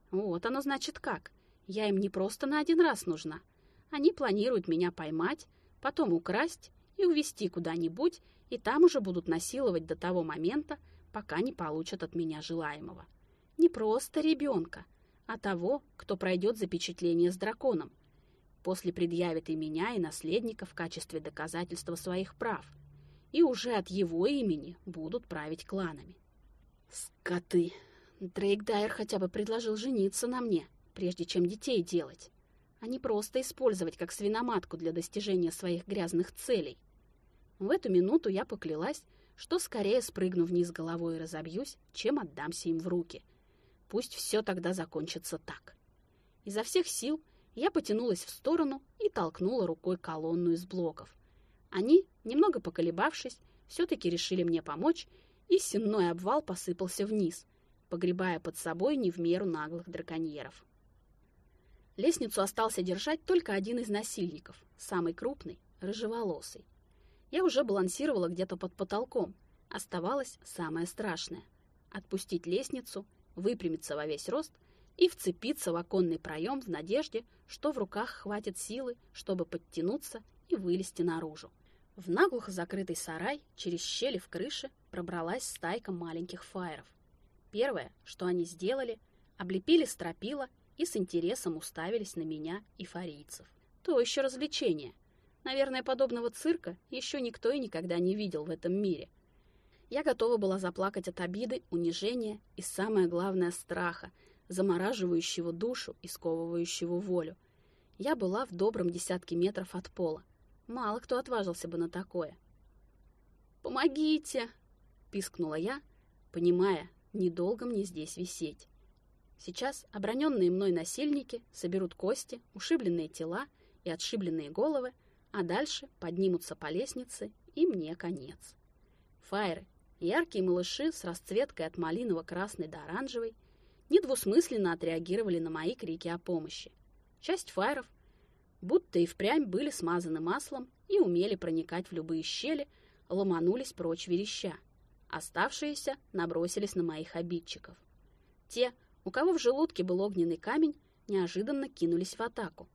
Вот оно значит как. Я им не просто на один раз нужна. Они планируют меня поймать, потом украсть и увезти куда-нибудь, и там уже будут насиловать до того момента, пока не получат от меня желаемого. Не просто ребенка, а того, кто пройдет запечатление с драконом. После предъявит и меня, и наследника в качестве доказательства своих прав. И уже от его имени будут править кланами. Скоты! Дрейк Дайер хотя бы предложил жениться на мне, прежде чем детей делать, а не просто использовать как свиноматку для достижения своих грязных целей. В эту минуту я поклялась, что скорее спрыгну вниз головой и разобьюсь, чем отдамся им в руки. Пусть все тогда закончится так. Изо всех сил я потянулась в сторону и толкнула рукой колонну из блоков. Они, немного поколебавшись, все-таки решили мне помочь, и сенной обвал посыпался вниз, погребая под собой не в меру наглых драконьеров. Лестницу остался держать только один из насильников, самый крупный, рыжеволосый. Я уже балансировала где-то под потолком. Оставалось самое страшное — отпустить лестницу, выпрямиться во весь рост и вцепиться в оконный проем в надежде, что в руках хватит силы, чтобы подтянуться и вылезти наружу. В наглухо закрытый сарай через щели в крыше пробралась стайка маленьких фаеров. Первое, что они сделали, облепили стропила и с интересом уставились на меня и фарийцев. То еще развлечение. Наверное, подобного цирка еще никто и никогда не видел в этом мире. Я готова была заплакать от обиды, унижения и, самое главное, страха, замораживающего душу и сковывающего волю. Я была в добром десятке метров от пола. Мало кто отважился бы на такое. «Помогите!» — пискнула я, понимая, недолго мне здесь висеть. Сейчас оброненные мной насильники соберут кости, ушибленные тела и отшибленные головы, а дальше поднимутся по лестнице, и мне конец. Фаеры, яркие малыши с расцветкой от малиново-красной до оранжевой, недвусмысленно отреагировали на мои крики о помощи. Часть фаеров будто и впрямь были смазаны маслом и умели проникать в любые щели, ломанулись прочь вереща. Оставшиеся набросились на моих обидчиков. Те, у кого в желудке был огненный камень, неожиданно кинулись в атаку.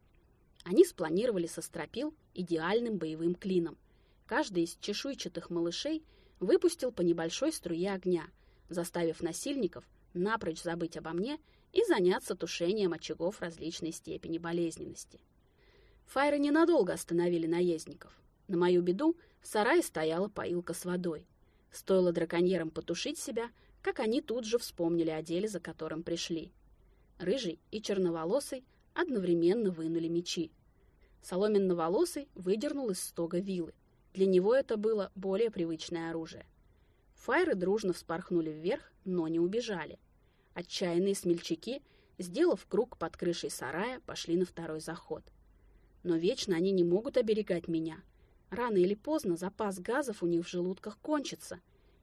Они спланировали со стропил идеальным боевым клином. Каждый из чешуйчатых малышей выпустил по небольшой струе огня, заставив насильников напрочь забыть обо мне и заняться тушением очагов различной степени болезненности. Файры ненадолго остановили наездников. На мою беду в сарае стояла поилка с водой. Стоило драконьерам потушить себя, как они тут же вспомнили о деле, за которым пришли. Рыжий и черноволосый одновременно вынули мечи. Соломенно-волосый выдернул из стога вилы. Для него это было более привычное оружие. Файры дружно вспорхнули вверх, но не убежали. Отчаянные смельчаки, сделав круг под крышей сарая, пошли на второй заход. Но вечно они не могут оберегать меня. Рано или поздно запас газов у них в желудках кончится,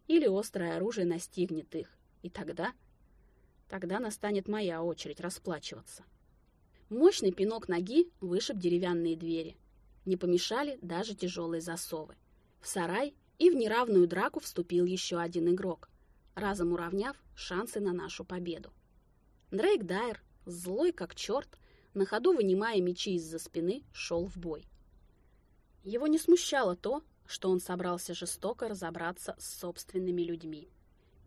или острое оружие настигнет их. И тогда... Тогда настанет моя очередь расплачиваться. Мощный пинок ноги вышиб деревянные двери. Не помешали даже тяжелые засовы. В сарай и в неравную драку вступил еще один игрок, разом уравняв шансы на нашу победу. Дрейк Дайер, злой как черт, на ходу вынимая мечи из-за спины, шел в бой. Его не смущало то, что он собрался жестоко разобраться с собственными людьми.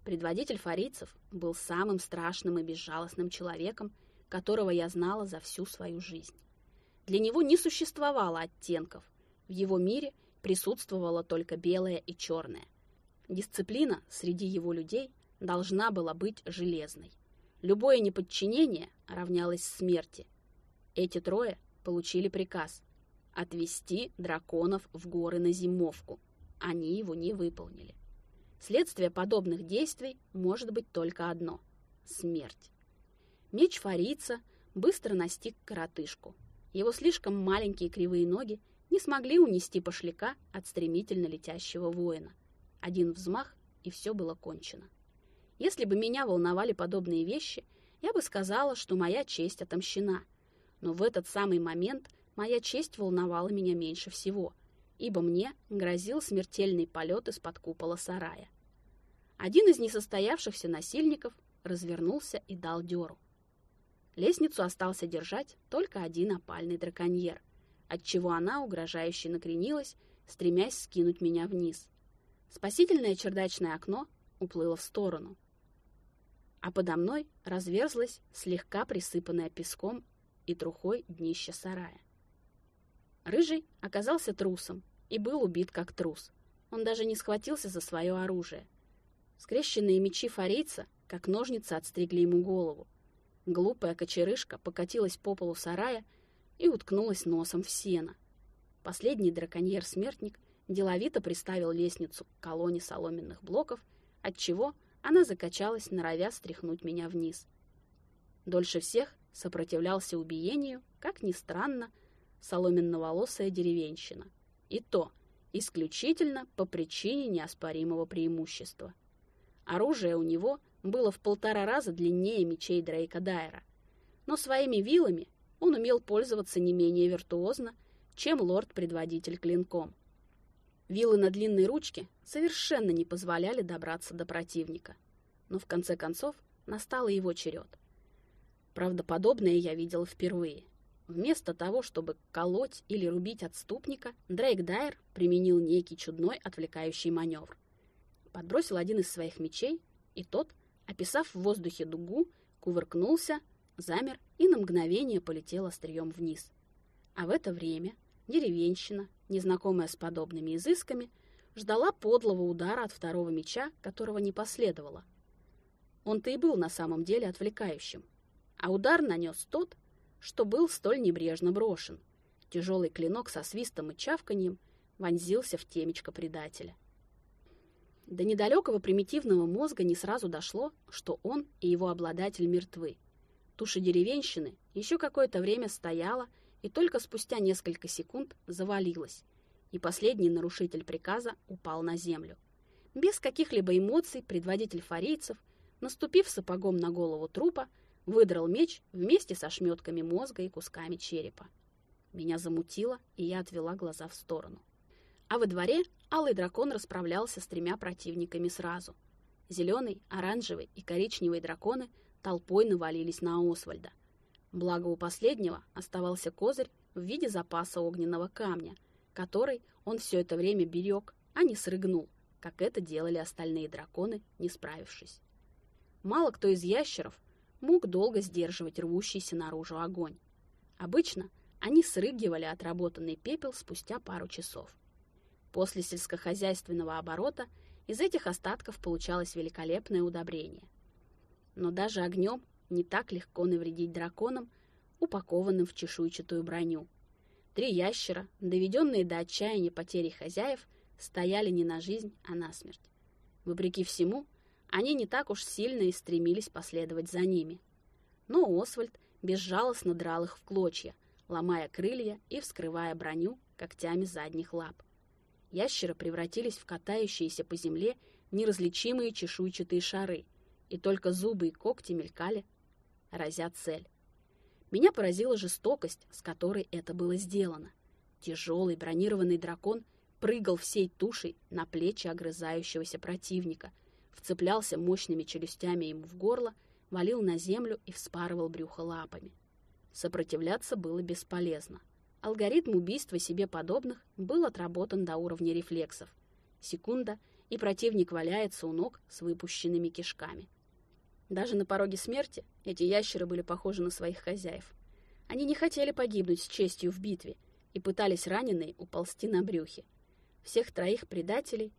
Предводитель фарийцев был самым страшным и безжалостным человеком, которого я знала за всю свою жизнь. Для него не существовало оттенков. В его мире присутствовало только белое и черное. Дисциплина среди его людей должна была быть железной. Любое неподчинение равнялось смерти. Эти трое получили приказ отвести драконов в горы на зимовку. Они его не выполнили. Следствие подобных действий может быть только одно – смерть. Меч фарица быстро настиг коротышку. Его слишком маленькие кривые ноги не смогли унести пошляка от стремительно летящего воина. Один взмах, и все было кончено. Если бы меня волновали подобные вещи, я бы сказала, что моя честь отомщена. Но в этот самый момент моя честь волновала меня меньше всего, ибо мне грозил смертельный полет из-под купола сарая. Один из несостоявшихся насильников развернулся и дал дёру. Лестницу остался держать только один опальный драконьер, отчего она угрожающе накренилась, стремясь скинуть меня вниз. Спасительное чердачное окно уплыло в сторону, а подо мной разверзлось слегка присыпанное песком и трухой днище сарая. Рыжий оказался трусом и был убит как трус. Он даже не схватился за свое оружие. Скрещенные мечи фарейца, как ножницы, отстригли ему голову. Глупая кочерышка покатилась по полу сарая и уткнулась носом в сено. Последний драконьер-смертник деловито приставил лестницу к колонне соломенных блоков, отчего она закачалась, норовя стряхнуть меня вниз. Дольше всех сопротивлялся убиению, как ни странно, соломенно-волосая деревенщина. И то исключительно по причине неоспоримого преимущества. Оружие у него было в полтора раза длиннее мечей Дрейка Дайера, но своими вилами он умел пользоваться не менее виртуозно, чем лорд-предводитель клинком. Вилы на длинной ручке совершенно не позволяли добраться до противника. Но в конце концов настал его черед. Правда, подобное я видел впервые. Вместо того, чтобы колоть или рубить отступника, Дрейк Дайер применил некий чудной отвлекающий маневр. Подбросил один из своих мечей, и тот, описав в воздухе дугу, кувыркнулся, замер и на мгновение полетел острием вниз. А в это время деревенщина, незнакомая с подобными изысками, ждала подлого удара от второго меча, которого не последовало. Он-то и был на самом деле отвлекающим. А удар нанес тот, что был столь небрежно брошен. Тяжелый клинок со свистом и чавканьем вонзился в темечко предателя. До недалекого примитивного мозга не сразу дошло, что он и его обладатель мертвы. Туша деревенщины еще какое-то время стояла и только спустя несколько секунд завалилась, и последний нарушитель приказа упал на землю. Без каких-либо эмоций предводитель фарийцев, наступив сапогом на голову трупа, выдрал меч вместе со шметками мозга и кусками черепа. Меня замутило, и я отвела глаза в сторону. А во дворе алый дракон расправлялся с тремя противниками сразу. Зеленый, оранжевый и коричневый драконы толпой навалились на Освальда. Благо у последнего оставался козырь в виде запаса огненного камня, который он все это время берег, а не срыгнул, как это делали остальные драконы, не справившись. Мало кто из ящеров мог долго сдерживать рвущийся наружу огонь. Обычно они срыгивали отработанный пепел спустя пару часов. После сельскохозяйственного оборота из этих остатков получалось великолепное удобрение. Но даже огнем не так легко навредить драконам, упакованным в чешуйчатую броню. Три ящера, доведенные до отчаяния потери хозяев, стояли не на жизнь, а на смерть. Вопреки всему, они не так уж сильно и стремились последовать за ними. Но Освальд безжалостно драл их в клочья, ломая крылья и вскрывая броню когтями задних лап ящеры превратились в катающиеся по земле неразличимые чешуйчатые шары, и только зубы и когти мелькали, разя цель. Меня поразила жестокость, с которой это было сделано. Тяжелый бронированный дракон прыгал всей тушей на плечи огрызающегося противника, вцеплялся мощными челюстями ему в горло, валил на землю и вспарывал брюхо лапами. Сопротивляться было бесполезно. Алгоритм убийства себе подобных был отработан до уровня рефлексов. Секунда, и противник валяется у ног с выпущенными кишками. Даже на пороге смерти эти ящеры были похожи на своих хозяев. Они не хотели погибнуть с честью в битве и пытались раненые уползти на брюхе. Всех троих предателей,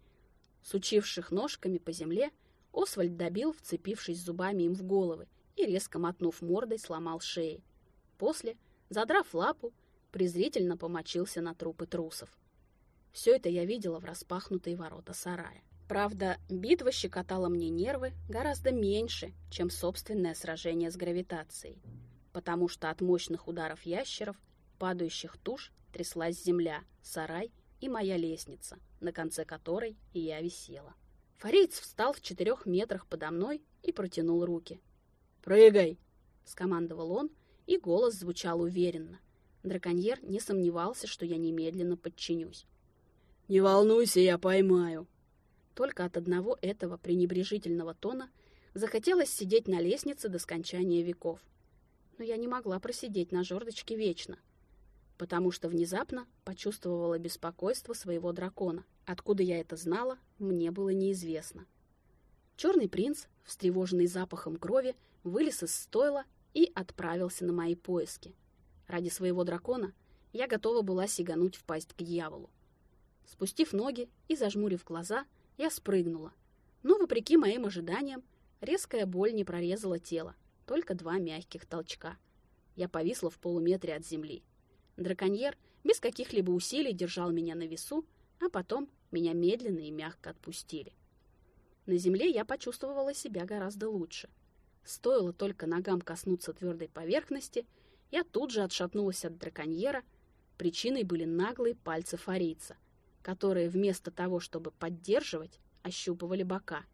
сучивших ножками по земле, Освальд добил, вцепившись зубами им в головы и, резко мотнув мордой, сломал шеи. После, задрав лапу, презрительно помочился на трупы трусов. Все это я видела в распахнутые ворота сарая. Правда, битва щекотала мне нервы гораздо меньше, чем собственное сражение с гравитацией, потому что от мощных ударов ящеров, падающих туш, тряслась земля, сарай и моя лестница, на конце которой и я висела. Фариц встал в четырех метрах подо мной и протянул руки. «Прыгай!» — скомандовал он, и голос звучал уверенно. Драконьер не сомневался, что я немедленно подчинюсь. «Не волнуйся, я поймаю». Только от одного этого пренебрежительного тона захотелось сидеть на лестнице до скончания веков. Но я не могла просидеть на жердочке вечно, потому что внезапно почувствовала беспокойство своего дракона. Откуда я это знала, мне было неизвестно. Черный принц, встревоженный запахом крови, вылез из стойла и отправился на мои поиски. Ради своего дракона я готова была сигануть в пасть к дьяволу. Спустив ноги и зажмурив глаза, я спрыгнула. Но, вопреки моим ожиданиям, резкая боль не прорезала тело, только два мягких толчка. Я повисла в полуметре от земли. Драконьер без каких-либо усилий держал меня на весу, а потом меня медленно и мягко отпустили. На земле я почувствовала себя гораздо лучше. Стоило только ногам коснуться твердой поверхности, я тут же отшатнулась от драконьера. Причиной были наглые пальцы фарийца, которые вместо того, чтобы поддерживать, ощупывали бока.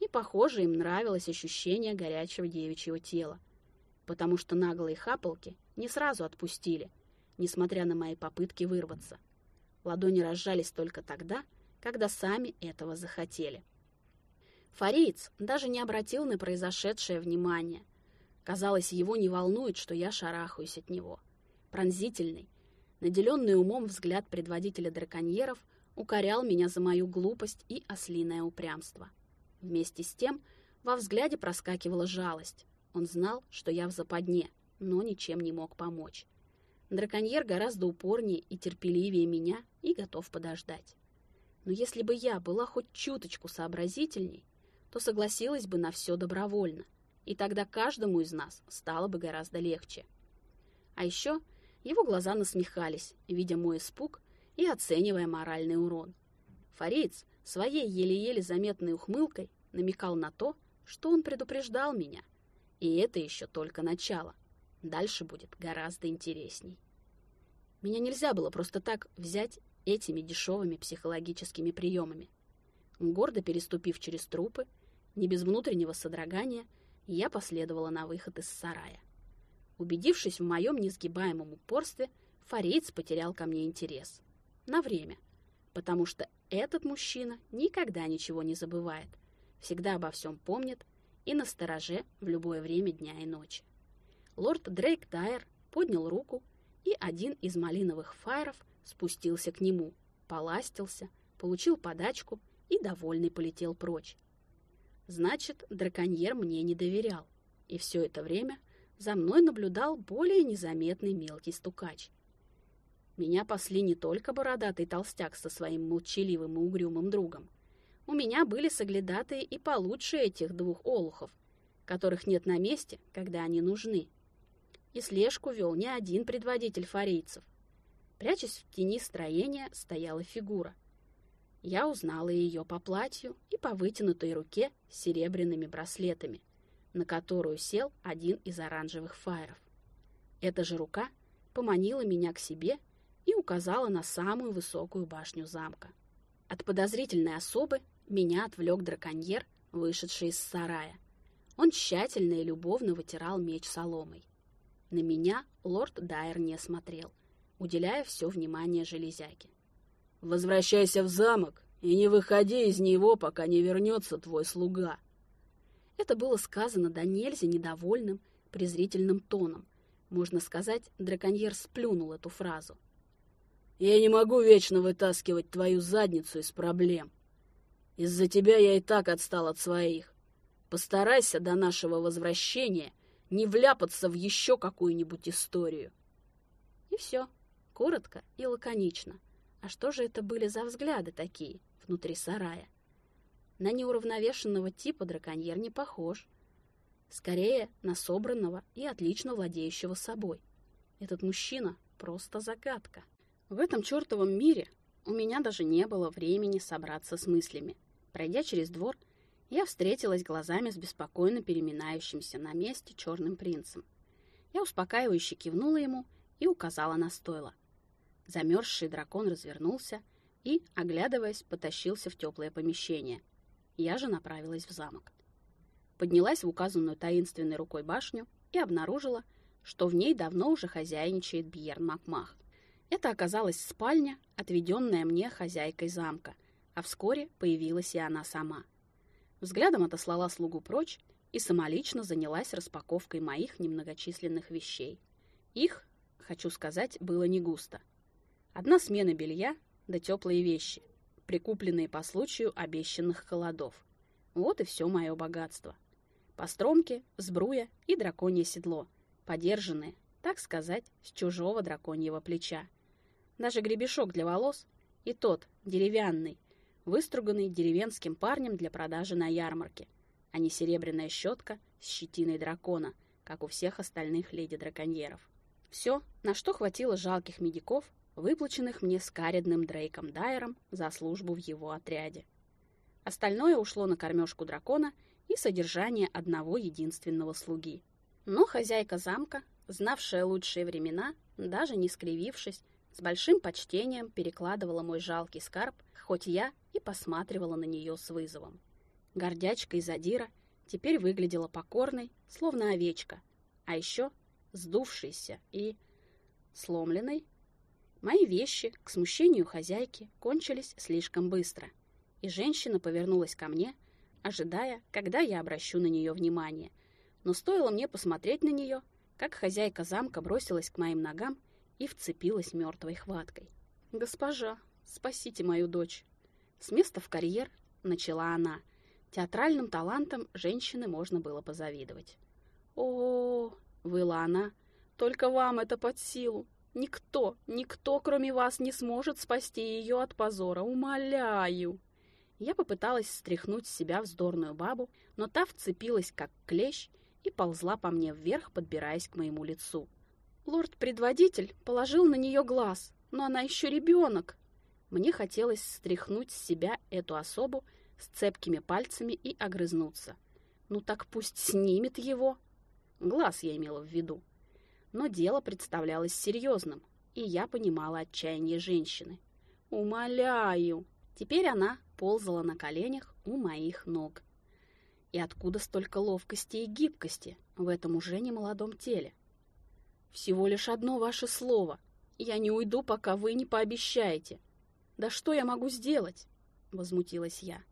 И, похоже, им нравилось ощущение горячего девичьего тела, потому что наглые хапалки не сразу отпустили, несмотря на мои попытки вырваться. Ладони разжались только тогда, когда сами этого захотели. Фариец даже не обратил на произошедшее внимание. Казалось, его не волнует, что я шарахаюсь от него. Пронзительный, наделенный умом взгляд предводителя драконьеров укорял меня за мою глупость и ослиное упрямство. Вместе с тем во взгляде проскакивала жалость. Он знал, что я в западне, но ничем не мог помочь. Драконьер гораздо упорнее и терпеливее меня и готов подождать. Но если бы я была хоть чуточку сообразительней, то согласилась бы на все добровольно, и тогда каждому из нас стало бы гораздо легче. А еще его глаза насмехались, видя мой испуг и оценивая моральный урон. Фариц своей еле-еле заметной ухмылкой намекал на то, что он предупреждал меня. И это еще только начало. Дальше будет гораздо интересней. Меня нельзя было просто так взять этими дешевыми психологическими приемами. Гордо переступив через трупы, не без внутреннего содрогания, я последовала на выход из сарая. Убедившись в моем несгибаемом упорстве, Фарейц потерял ко мне интерес. На время. Потому что этот мужчина никогда ничего не забывает, всегда обо всем помнит и на стороже в любое время дня и ночи. Лорд Дрейк Тайер поднял руку, и один из малиновых файров спустился к нему, поластился, получил подачку и довольный полетел прочь. Значит, драконьер мне не доверял. И все это время за мной наблюдал более незаметный мелкий стукач. Меня пасли не только бородатый толстяк со своим молчаливым и угрюмым другом. У меня были соглядатые и получше этих двух олухов, которых нет на месте, когда они нужны. И слежку вел не один предводитель фарейцев. Прячась в тени строения, стояла фигура — я узнала ее по платью и по вытянутой руке с серебряными браслетами, на которую сел один из оранжевых фаеров. Эта же рука поманила меня к себе и указала на самую высокую башню замка. От подозрительной особы меня отвлек драконьер, вышедший из сарая. Он тщательно и любовно вытирал меч соломой. На меня лорд Дайер не смотрел, уделяя все внимание железяке. Возвращайся в замок и не выходи из него, пока не вернется твой слуга. Это было сказано до нельзя недовольным, презрительным тоном. Можно сказать, драконьер сплюнул эту фразу. «Я не могу вечно вытаскивать твою задницу из проблем. Из-за тебя я и так отстал от своих. Постарайся до нашего возвращения не вляпаться в еще какую-нибудь историю». И все, коротко и лаконично. А что же это были за взгляды такие внутри сарая? На неуравновешенного типа драконьер не похож. Скорее, на собранного и отлично владеющего собой. Этот мужчина — просто загадка. В этом чертовом мире у меня даже не было времени собраться с мыслями. Пройдя через двор, я встретилась глазами с беспокойно переминающимся на месте черным принцем. Я успокаивающе кивнула ему и указала на стойло. Замерзший дракон развернулся и, оглядываясь, потащился в теплое помещение. Я же направилась в замок. Поднялась в указанную таинственной рукой башню и обнаружила, что в ней давно уже хозяйничает Бьерн Макмах. Это оказалась спальня, отведенная мне хозяйкой замка, а вскоре появилась и она сама. Взглядом отослала слугу прочь и самолично занялась распаковкой моих немногочисленных вещей. Их, хочу сказать, было не густо. Одна смена белья да теплые вещи, прикупленные по случаю обещанных холодов. Вот и все мое богатство. Постромки, сбруя и драконье седло, подержанные, так сказать, с чужого драконьего плеча. Даже гребешок для волос, и тот, деревянный, выструганный деревенским парнем для продажи на ярмарке, а не серебряная щетка с щетиной дракона, как у всех остальных леди-драконьеров. Все, на что хватило жалких медиков, выплаченных мне скаридным Дрейком Дайером за службу в его отряде. Остальное ушло на кормежку дракона и содержание одного единственного слуги. Но хозяйка замка, знавшая лучшие времена, даже не скривившись, с большим почтением перекладывала мой жалкий скарб, хоть я и посматривала на нее с вызовом. Гордячка из Адира теперь выглядела покорной, словно овечка, а еще сдувшейся и сломленной. Мои вещи, к смущению хозяйки, кончились слишком быстро, и женщина повернулась ко мне, ожидая, когда я обращу на нее внимание. Но стоило мне посмотреть на нее, как хозяйка замка бросилась к моим ногам и вцепилась мертвой хваткой. «Госпожа, спасите мою дочь!» С места в карьер начала она. Театральным талантом женщины можно было позавидовать. о, выла она. «Только вам это под силу! Никто, никто, кроме вас, не сможет спасти ее от позора! Умоляю!» Я попыталась стряхнуть с себя вздорную бабу, но та вцепилась, как клещ, и ползла по мне вверх, подбираясь к моему лицу. Лорд-предводитель положил на нее глаз, но она еще ребенок. Мне хотелось стряхнуть с себя эту особу с цепкими пальцами и огрызнуться. Ну так пусть снимет его. Глаз я имела в виду. Но дело представлялось серьезным, и я понимала отчаяние женщины. «Умоляю!» Теперь она ползала на коленях у моих ног. И откуда столько ловкости и гибкости в этом уже немолодом теле? Всего лишь одно ваше слово. Я не уйду, пока вы не пообещаете. Да что я могу сделать? Возмутилась я.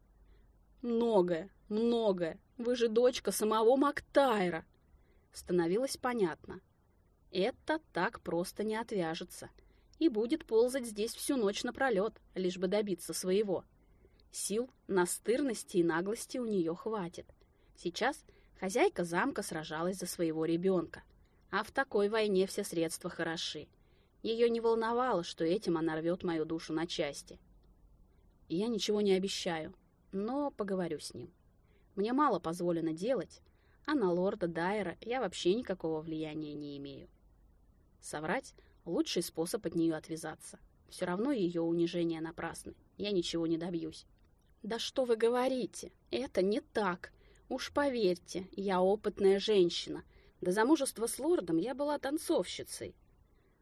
Многое, многое. Вы же дочка самого Мактайра. Становилось понятно. Это так просто не отвяжется. И будет ползать здесь всю ночь напролет, лишь бы добиться своего. Сил, настырности и наглости у нее хватит. Сейчас хозяйка замка сражалась за своего ребенка. А в такой войне все средства хороши. Ее не волновало, что этим она рвет мою душу на части. Я ничего не обещаю, но поговорю с ним. Мне мало позволено делать, а на лорда Дайера я вообще никакого влияния не имею. Соврать — лучший способ от нее отвязаться. Все равно ее унижение напрасны. Я ничего не добьюсь. «Да что вы говорите? Это не так. Уж поверьте, я опытная женщина, до замужества с лордом я была танцовщицей.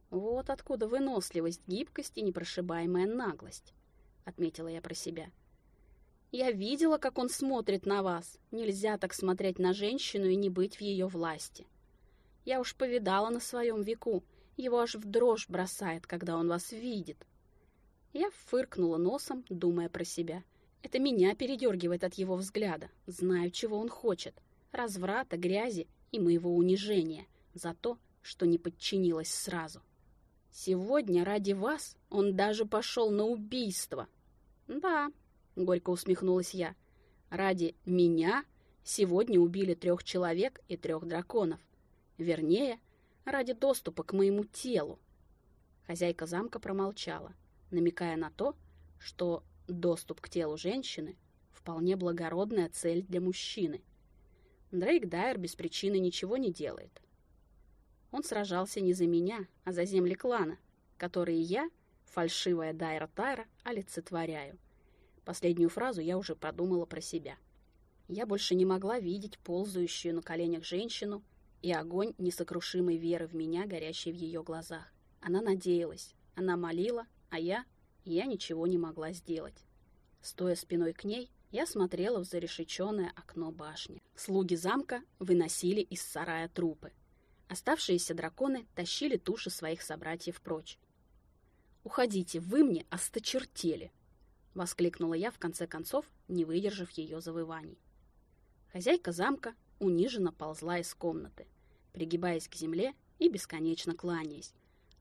Вот откуда выносливость, гибкость и непрошибаемая наглость, — отметила я про себя. Я видела, как он смотрит на вас. Нельзя так смотреть на женщину и не быть в ее власти. Я уж повидала на своем веку. Его аж в дрожь бросает, когда он вас видит. Я фыркнула носом, думая про себя. Это меня передергивает от его взгляда. Знаю, чего он хочет. Разврата, грязи и моего унижения за то, что не подчинилась сразу. Сегодня ради вас он даже пошел на убийство. Да, горько усмехнулась я. Ради меня сегодня убили трех человек и трех драконов. Вернее, ради доступа к моему телу. Хозяйка замка промолчала, намекая на то, что доступ к телу женщины — вполне благородная цель для мужчины. Дрейк Дайер без причины ничего не делает. Он сражался не за меня, а за земли клана, которые я, фальшивая Дайра Тайра, олицетворяю. Последнюю фразу я уже продумала про себя. Я больше не могла видеть ползающую на коленях женщину и огонь несокрушимой веры в меня, горящий в ее глазах. Она надеялась, она молила, а я... я ничего не могла сделать. Стоя спиной к ней, я смотрела в зарешеченное окно башни. Слуги замка выносили из сарая трупы. Оставшиеся драконы тащили туши своих собратьев прочь. «Уходите, вы мне осточертели!» — воскликнула я, в конце концов, не выдержав ее завываний. Хозяйка замка униженно ползла из комнаты, пригибаясь к земле и бесконечно кланяясь.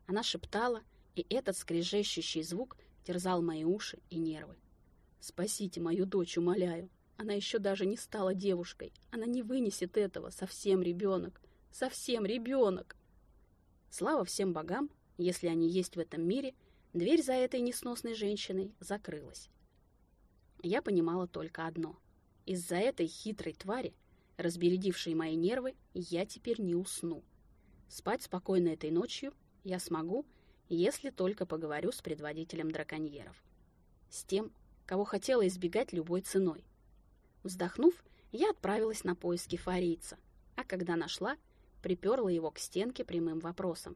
Она шептала, и этот скрежещущий звук терзал мои уши и нервы. «Спасите мою дочь, умоляю. Она еще даже не стала девушкой. Она не вынесет этого. Совсем ребенок. Совсем ребенок!» Слава всем богам, если они есть в этом мире, дверь за этой несносной женщиной закрылась. Я понимала только одно. Из-за этой хитрой твари, разбередившей мои нервы, я теперь не усну. Спать спокойно этой ночью я смогу, если только поговорю с предводителем драконьеров. С тем, кого хотела избегать любой ценой. Вздохнув, я отправилась на поиски фарийца, а когда нашла, приперла его к стенке прямым вопросом.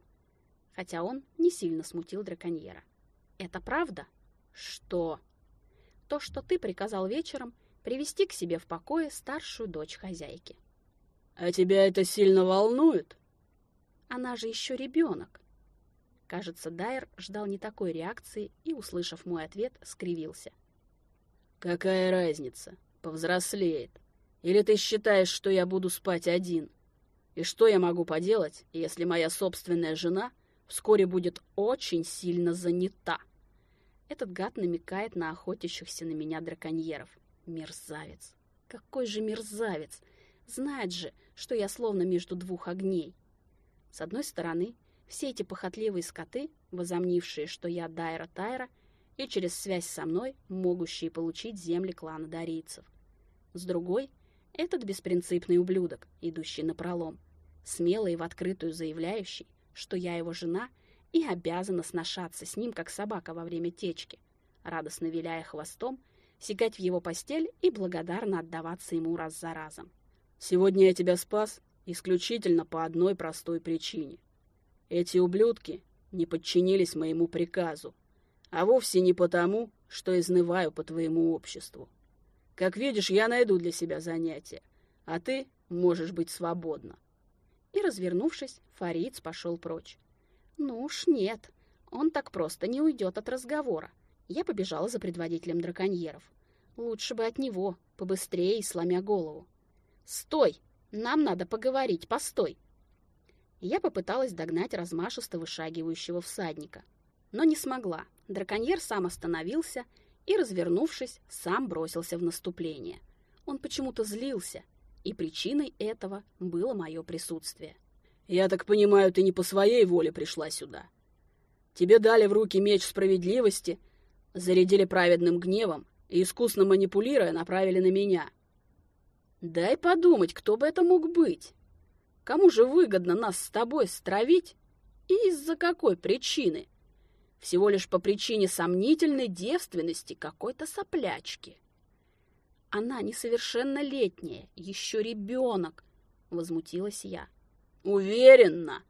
Хотя он не сильно смутил драконьера. «Это правда?» «Что?» «То, что ты приказал вечером привести к себе в покое старшую дочь хозяйки». «А тебя это сильно волнует?» «Она же еще ребенок». Кажется, Дайер ждал не такой реакции и, услышав мой ответ, скривился. «Какая разница? Повзрослеет. Или ты считаешь, что я буду спать один?» И что я могу поделать, если моя собственная жена вскоре будет очень сильно занята? Этот гад намекает на охотящихся на меня драконьеров. Мерзавец. Какой же мерзавец! Знает же, что я словно между двух огней. С одной стороны, все эти похотливые скоты, возомнившие, что я Дайра Тайра, и через связь со мной могущие получить земли клана дарийцев. С другой — этот беспринципный ублюдок, идущий на пролом, смелый и в открытую заявляющий, что я его жена и обязана сношаться с ним, как собака во время течки, радостно виляя хвостом, сигать в его постель и благодарно отдаваться ему раз за разом. «Сегодня я тебя спас исключительно по одной простой причине. Эти ублюдки не подчинились моему приказу, а вовсе не потому, что изнываю по твоему обществу. Как видишь, я найду для себя занятие, а ты можешь быть свободна. И, развернувшись, Фариц пошел прочь. Ну уж нет, он так просто не уйдет от разговора. Я побежала за предводителем драконьеров. Лучше бы от него, побыстрее и сломя голову. «Стой! Нам надо поговорить, постой!» Я попыталась догнать размашисто вышагивающего всадника, но не смогла. Драконьер сам остановился и, развернувшись, сам бросился в наступление. Он почему-то злился, и причиной этого было мое присутствие. «Я так понимаю, ты не по своей воле пришла сюда. Тебе дали в руки меч справедливости, зарядили праведным гневом и, искусно манипулируя, направили на меня. Дай подумать, кто бы это мог быть. Кому же выгодно нас с тобой стравить и из-за какой причины?» Всего лишь по причине сомнительной девственности какой-то соплячки. Она несовершеннолетняя, еще ребенок, возмутилась я. Уверенно,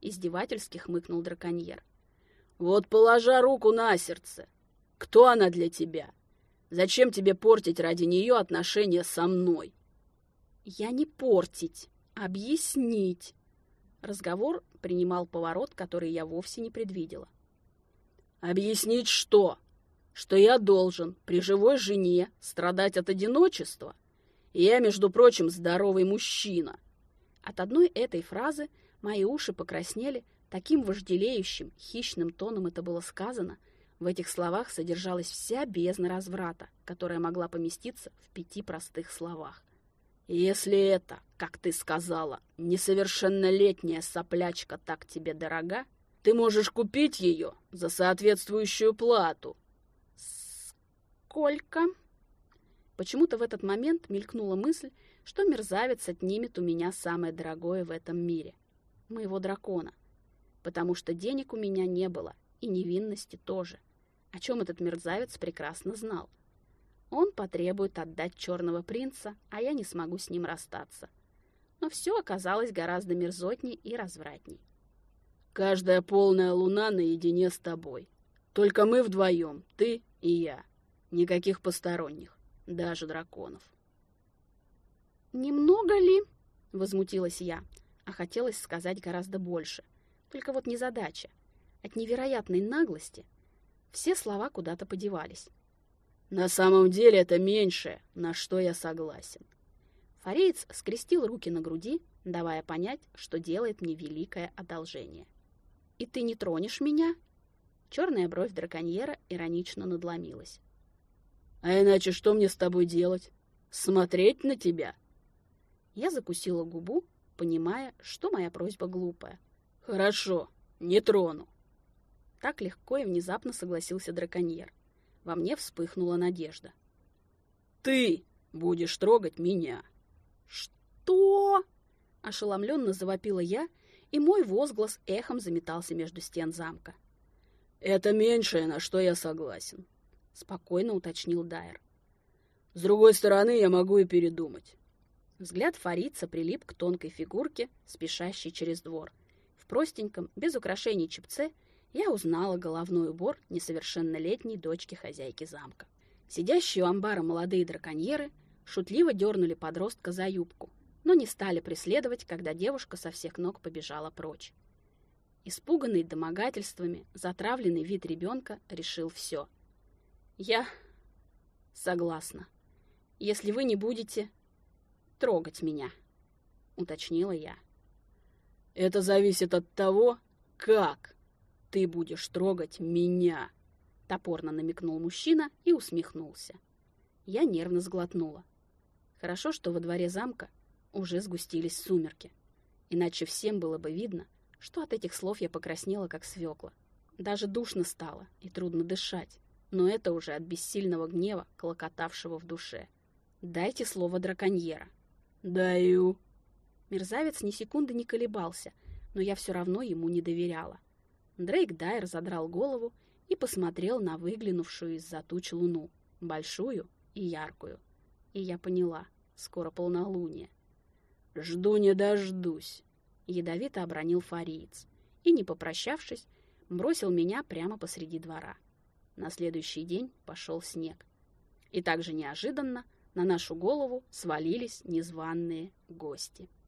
издевательски хмыкнул драконьер. Вот положа руку на сердце, кто она для тебя? Зачем тебе портить ради нее отношения со мной? Я не портить, объяснить. Разговор принимал поворот, который я вовсе не предвидела. Объяснить что? Что я должен при живой жене страдать от одиночества? Я, между прочим, здоровый мужчина. От одной этой фразы мои уши покраснели, таким вожделеющим, хищным тоном это было сказано. В этих словах содержалась вся бездна разврата, которая могла поместиться в пяти простых словах. «Если это, как ты сказала, несовершеннолетняя соплячка так тебе дорога, ты можешь купить ее за соответствующую плату. Сколько? Почему-то в этот момент мелькнула мысль, что мерзавец отнимет у меня самое дорогое в этом мире — моего дракона. Потому что денег у меня не было, и невинности тоже, о чем этот мерзавец прекрасно знал. Он потребует отдать черного принца, а я не смогу с ним расстаться. Но все оказалось гораздо мерзотней и развратней. Каждая полная луна наедине с тобой. Только мы вдвоем, ты и я. Никаких посторонних, даже драконов. «Немного ли?» — возмутилась я. а хотелось сказать гораздо больше. Только вот незадача. От невероятной наглости все слова куда-то подевались. «На самом деле это меньшее, на что я согласен». Фареец скрестил руки на груди, давая понять, что делает мне великое одолжение. «И ты не тронешь меня?» Черная бровь драконьера иронично надломилась. «А иначе что мне с тобой делать? Смотреть на тебя?» Я закусила губу, понимая, что моя просьба глупая. «Хорошо, не трону». Так легко и внезапно согласился драконьер. Во мне вспыхнула надежда. «Ты будешь трогать меня!» «Что?» — ошеломленно завопила я, и мой возглас эхом заметался между стен замка. «Это меньшее, на что я согласен», — спокойно уточнил Дайер. «С другой стороны, я могу и передумать». Взгляд Фарица прилип к тонкой фигурке, спешащей через двор. В простеньком, без украшений чепце я узнала головной убор несовершеннолетней дочки хозяйки замка. Сидящие у амбара молодые драконьеры шутливо дернули подростка за юбку, но не стали преследовать, когда девушка со всех ног побежала прочь. Испуганный домогательствами, затравленный вид ребенка решил все. «Я согласна. Если вы не будете трогать меня», — уточнила я. «Это зависит от того, как ты будешь трогать меня», — топорно намекнул мужчина и усмехнулся. Я нервно сглотнула. Хорошо, что во дворе замка уже сгустились сумерки, иначе всем было бы видно — что от этих слов я покраснела, как свекла. Даже душно стало и трудно дышать, но это уже от бессильного гнева, клокотавшего в душе. «Дайте слово драконьера». «Даю». Мерзавец ни секунды не колебался, но я все равно ему не доверяла. Дрейк Дайер задрал голову и посмотрел на выглянувшую из-за туч луну, большую и яркую. И я поняла, скоро полнолуние. «Жду не дождусь», ядовито обронил фариец и, не попрощавшись, бросил меня прямо посреди двора. На следующий день пошел снег. И также неожиданно на нашу голову свалились незваные гости.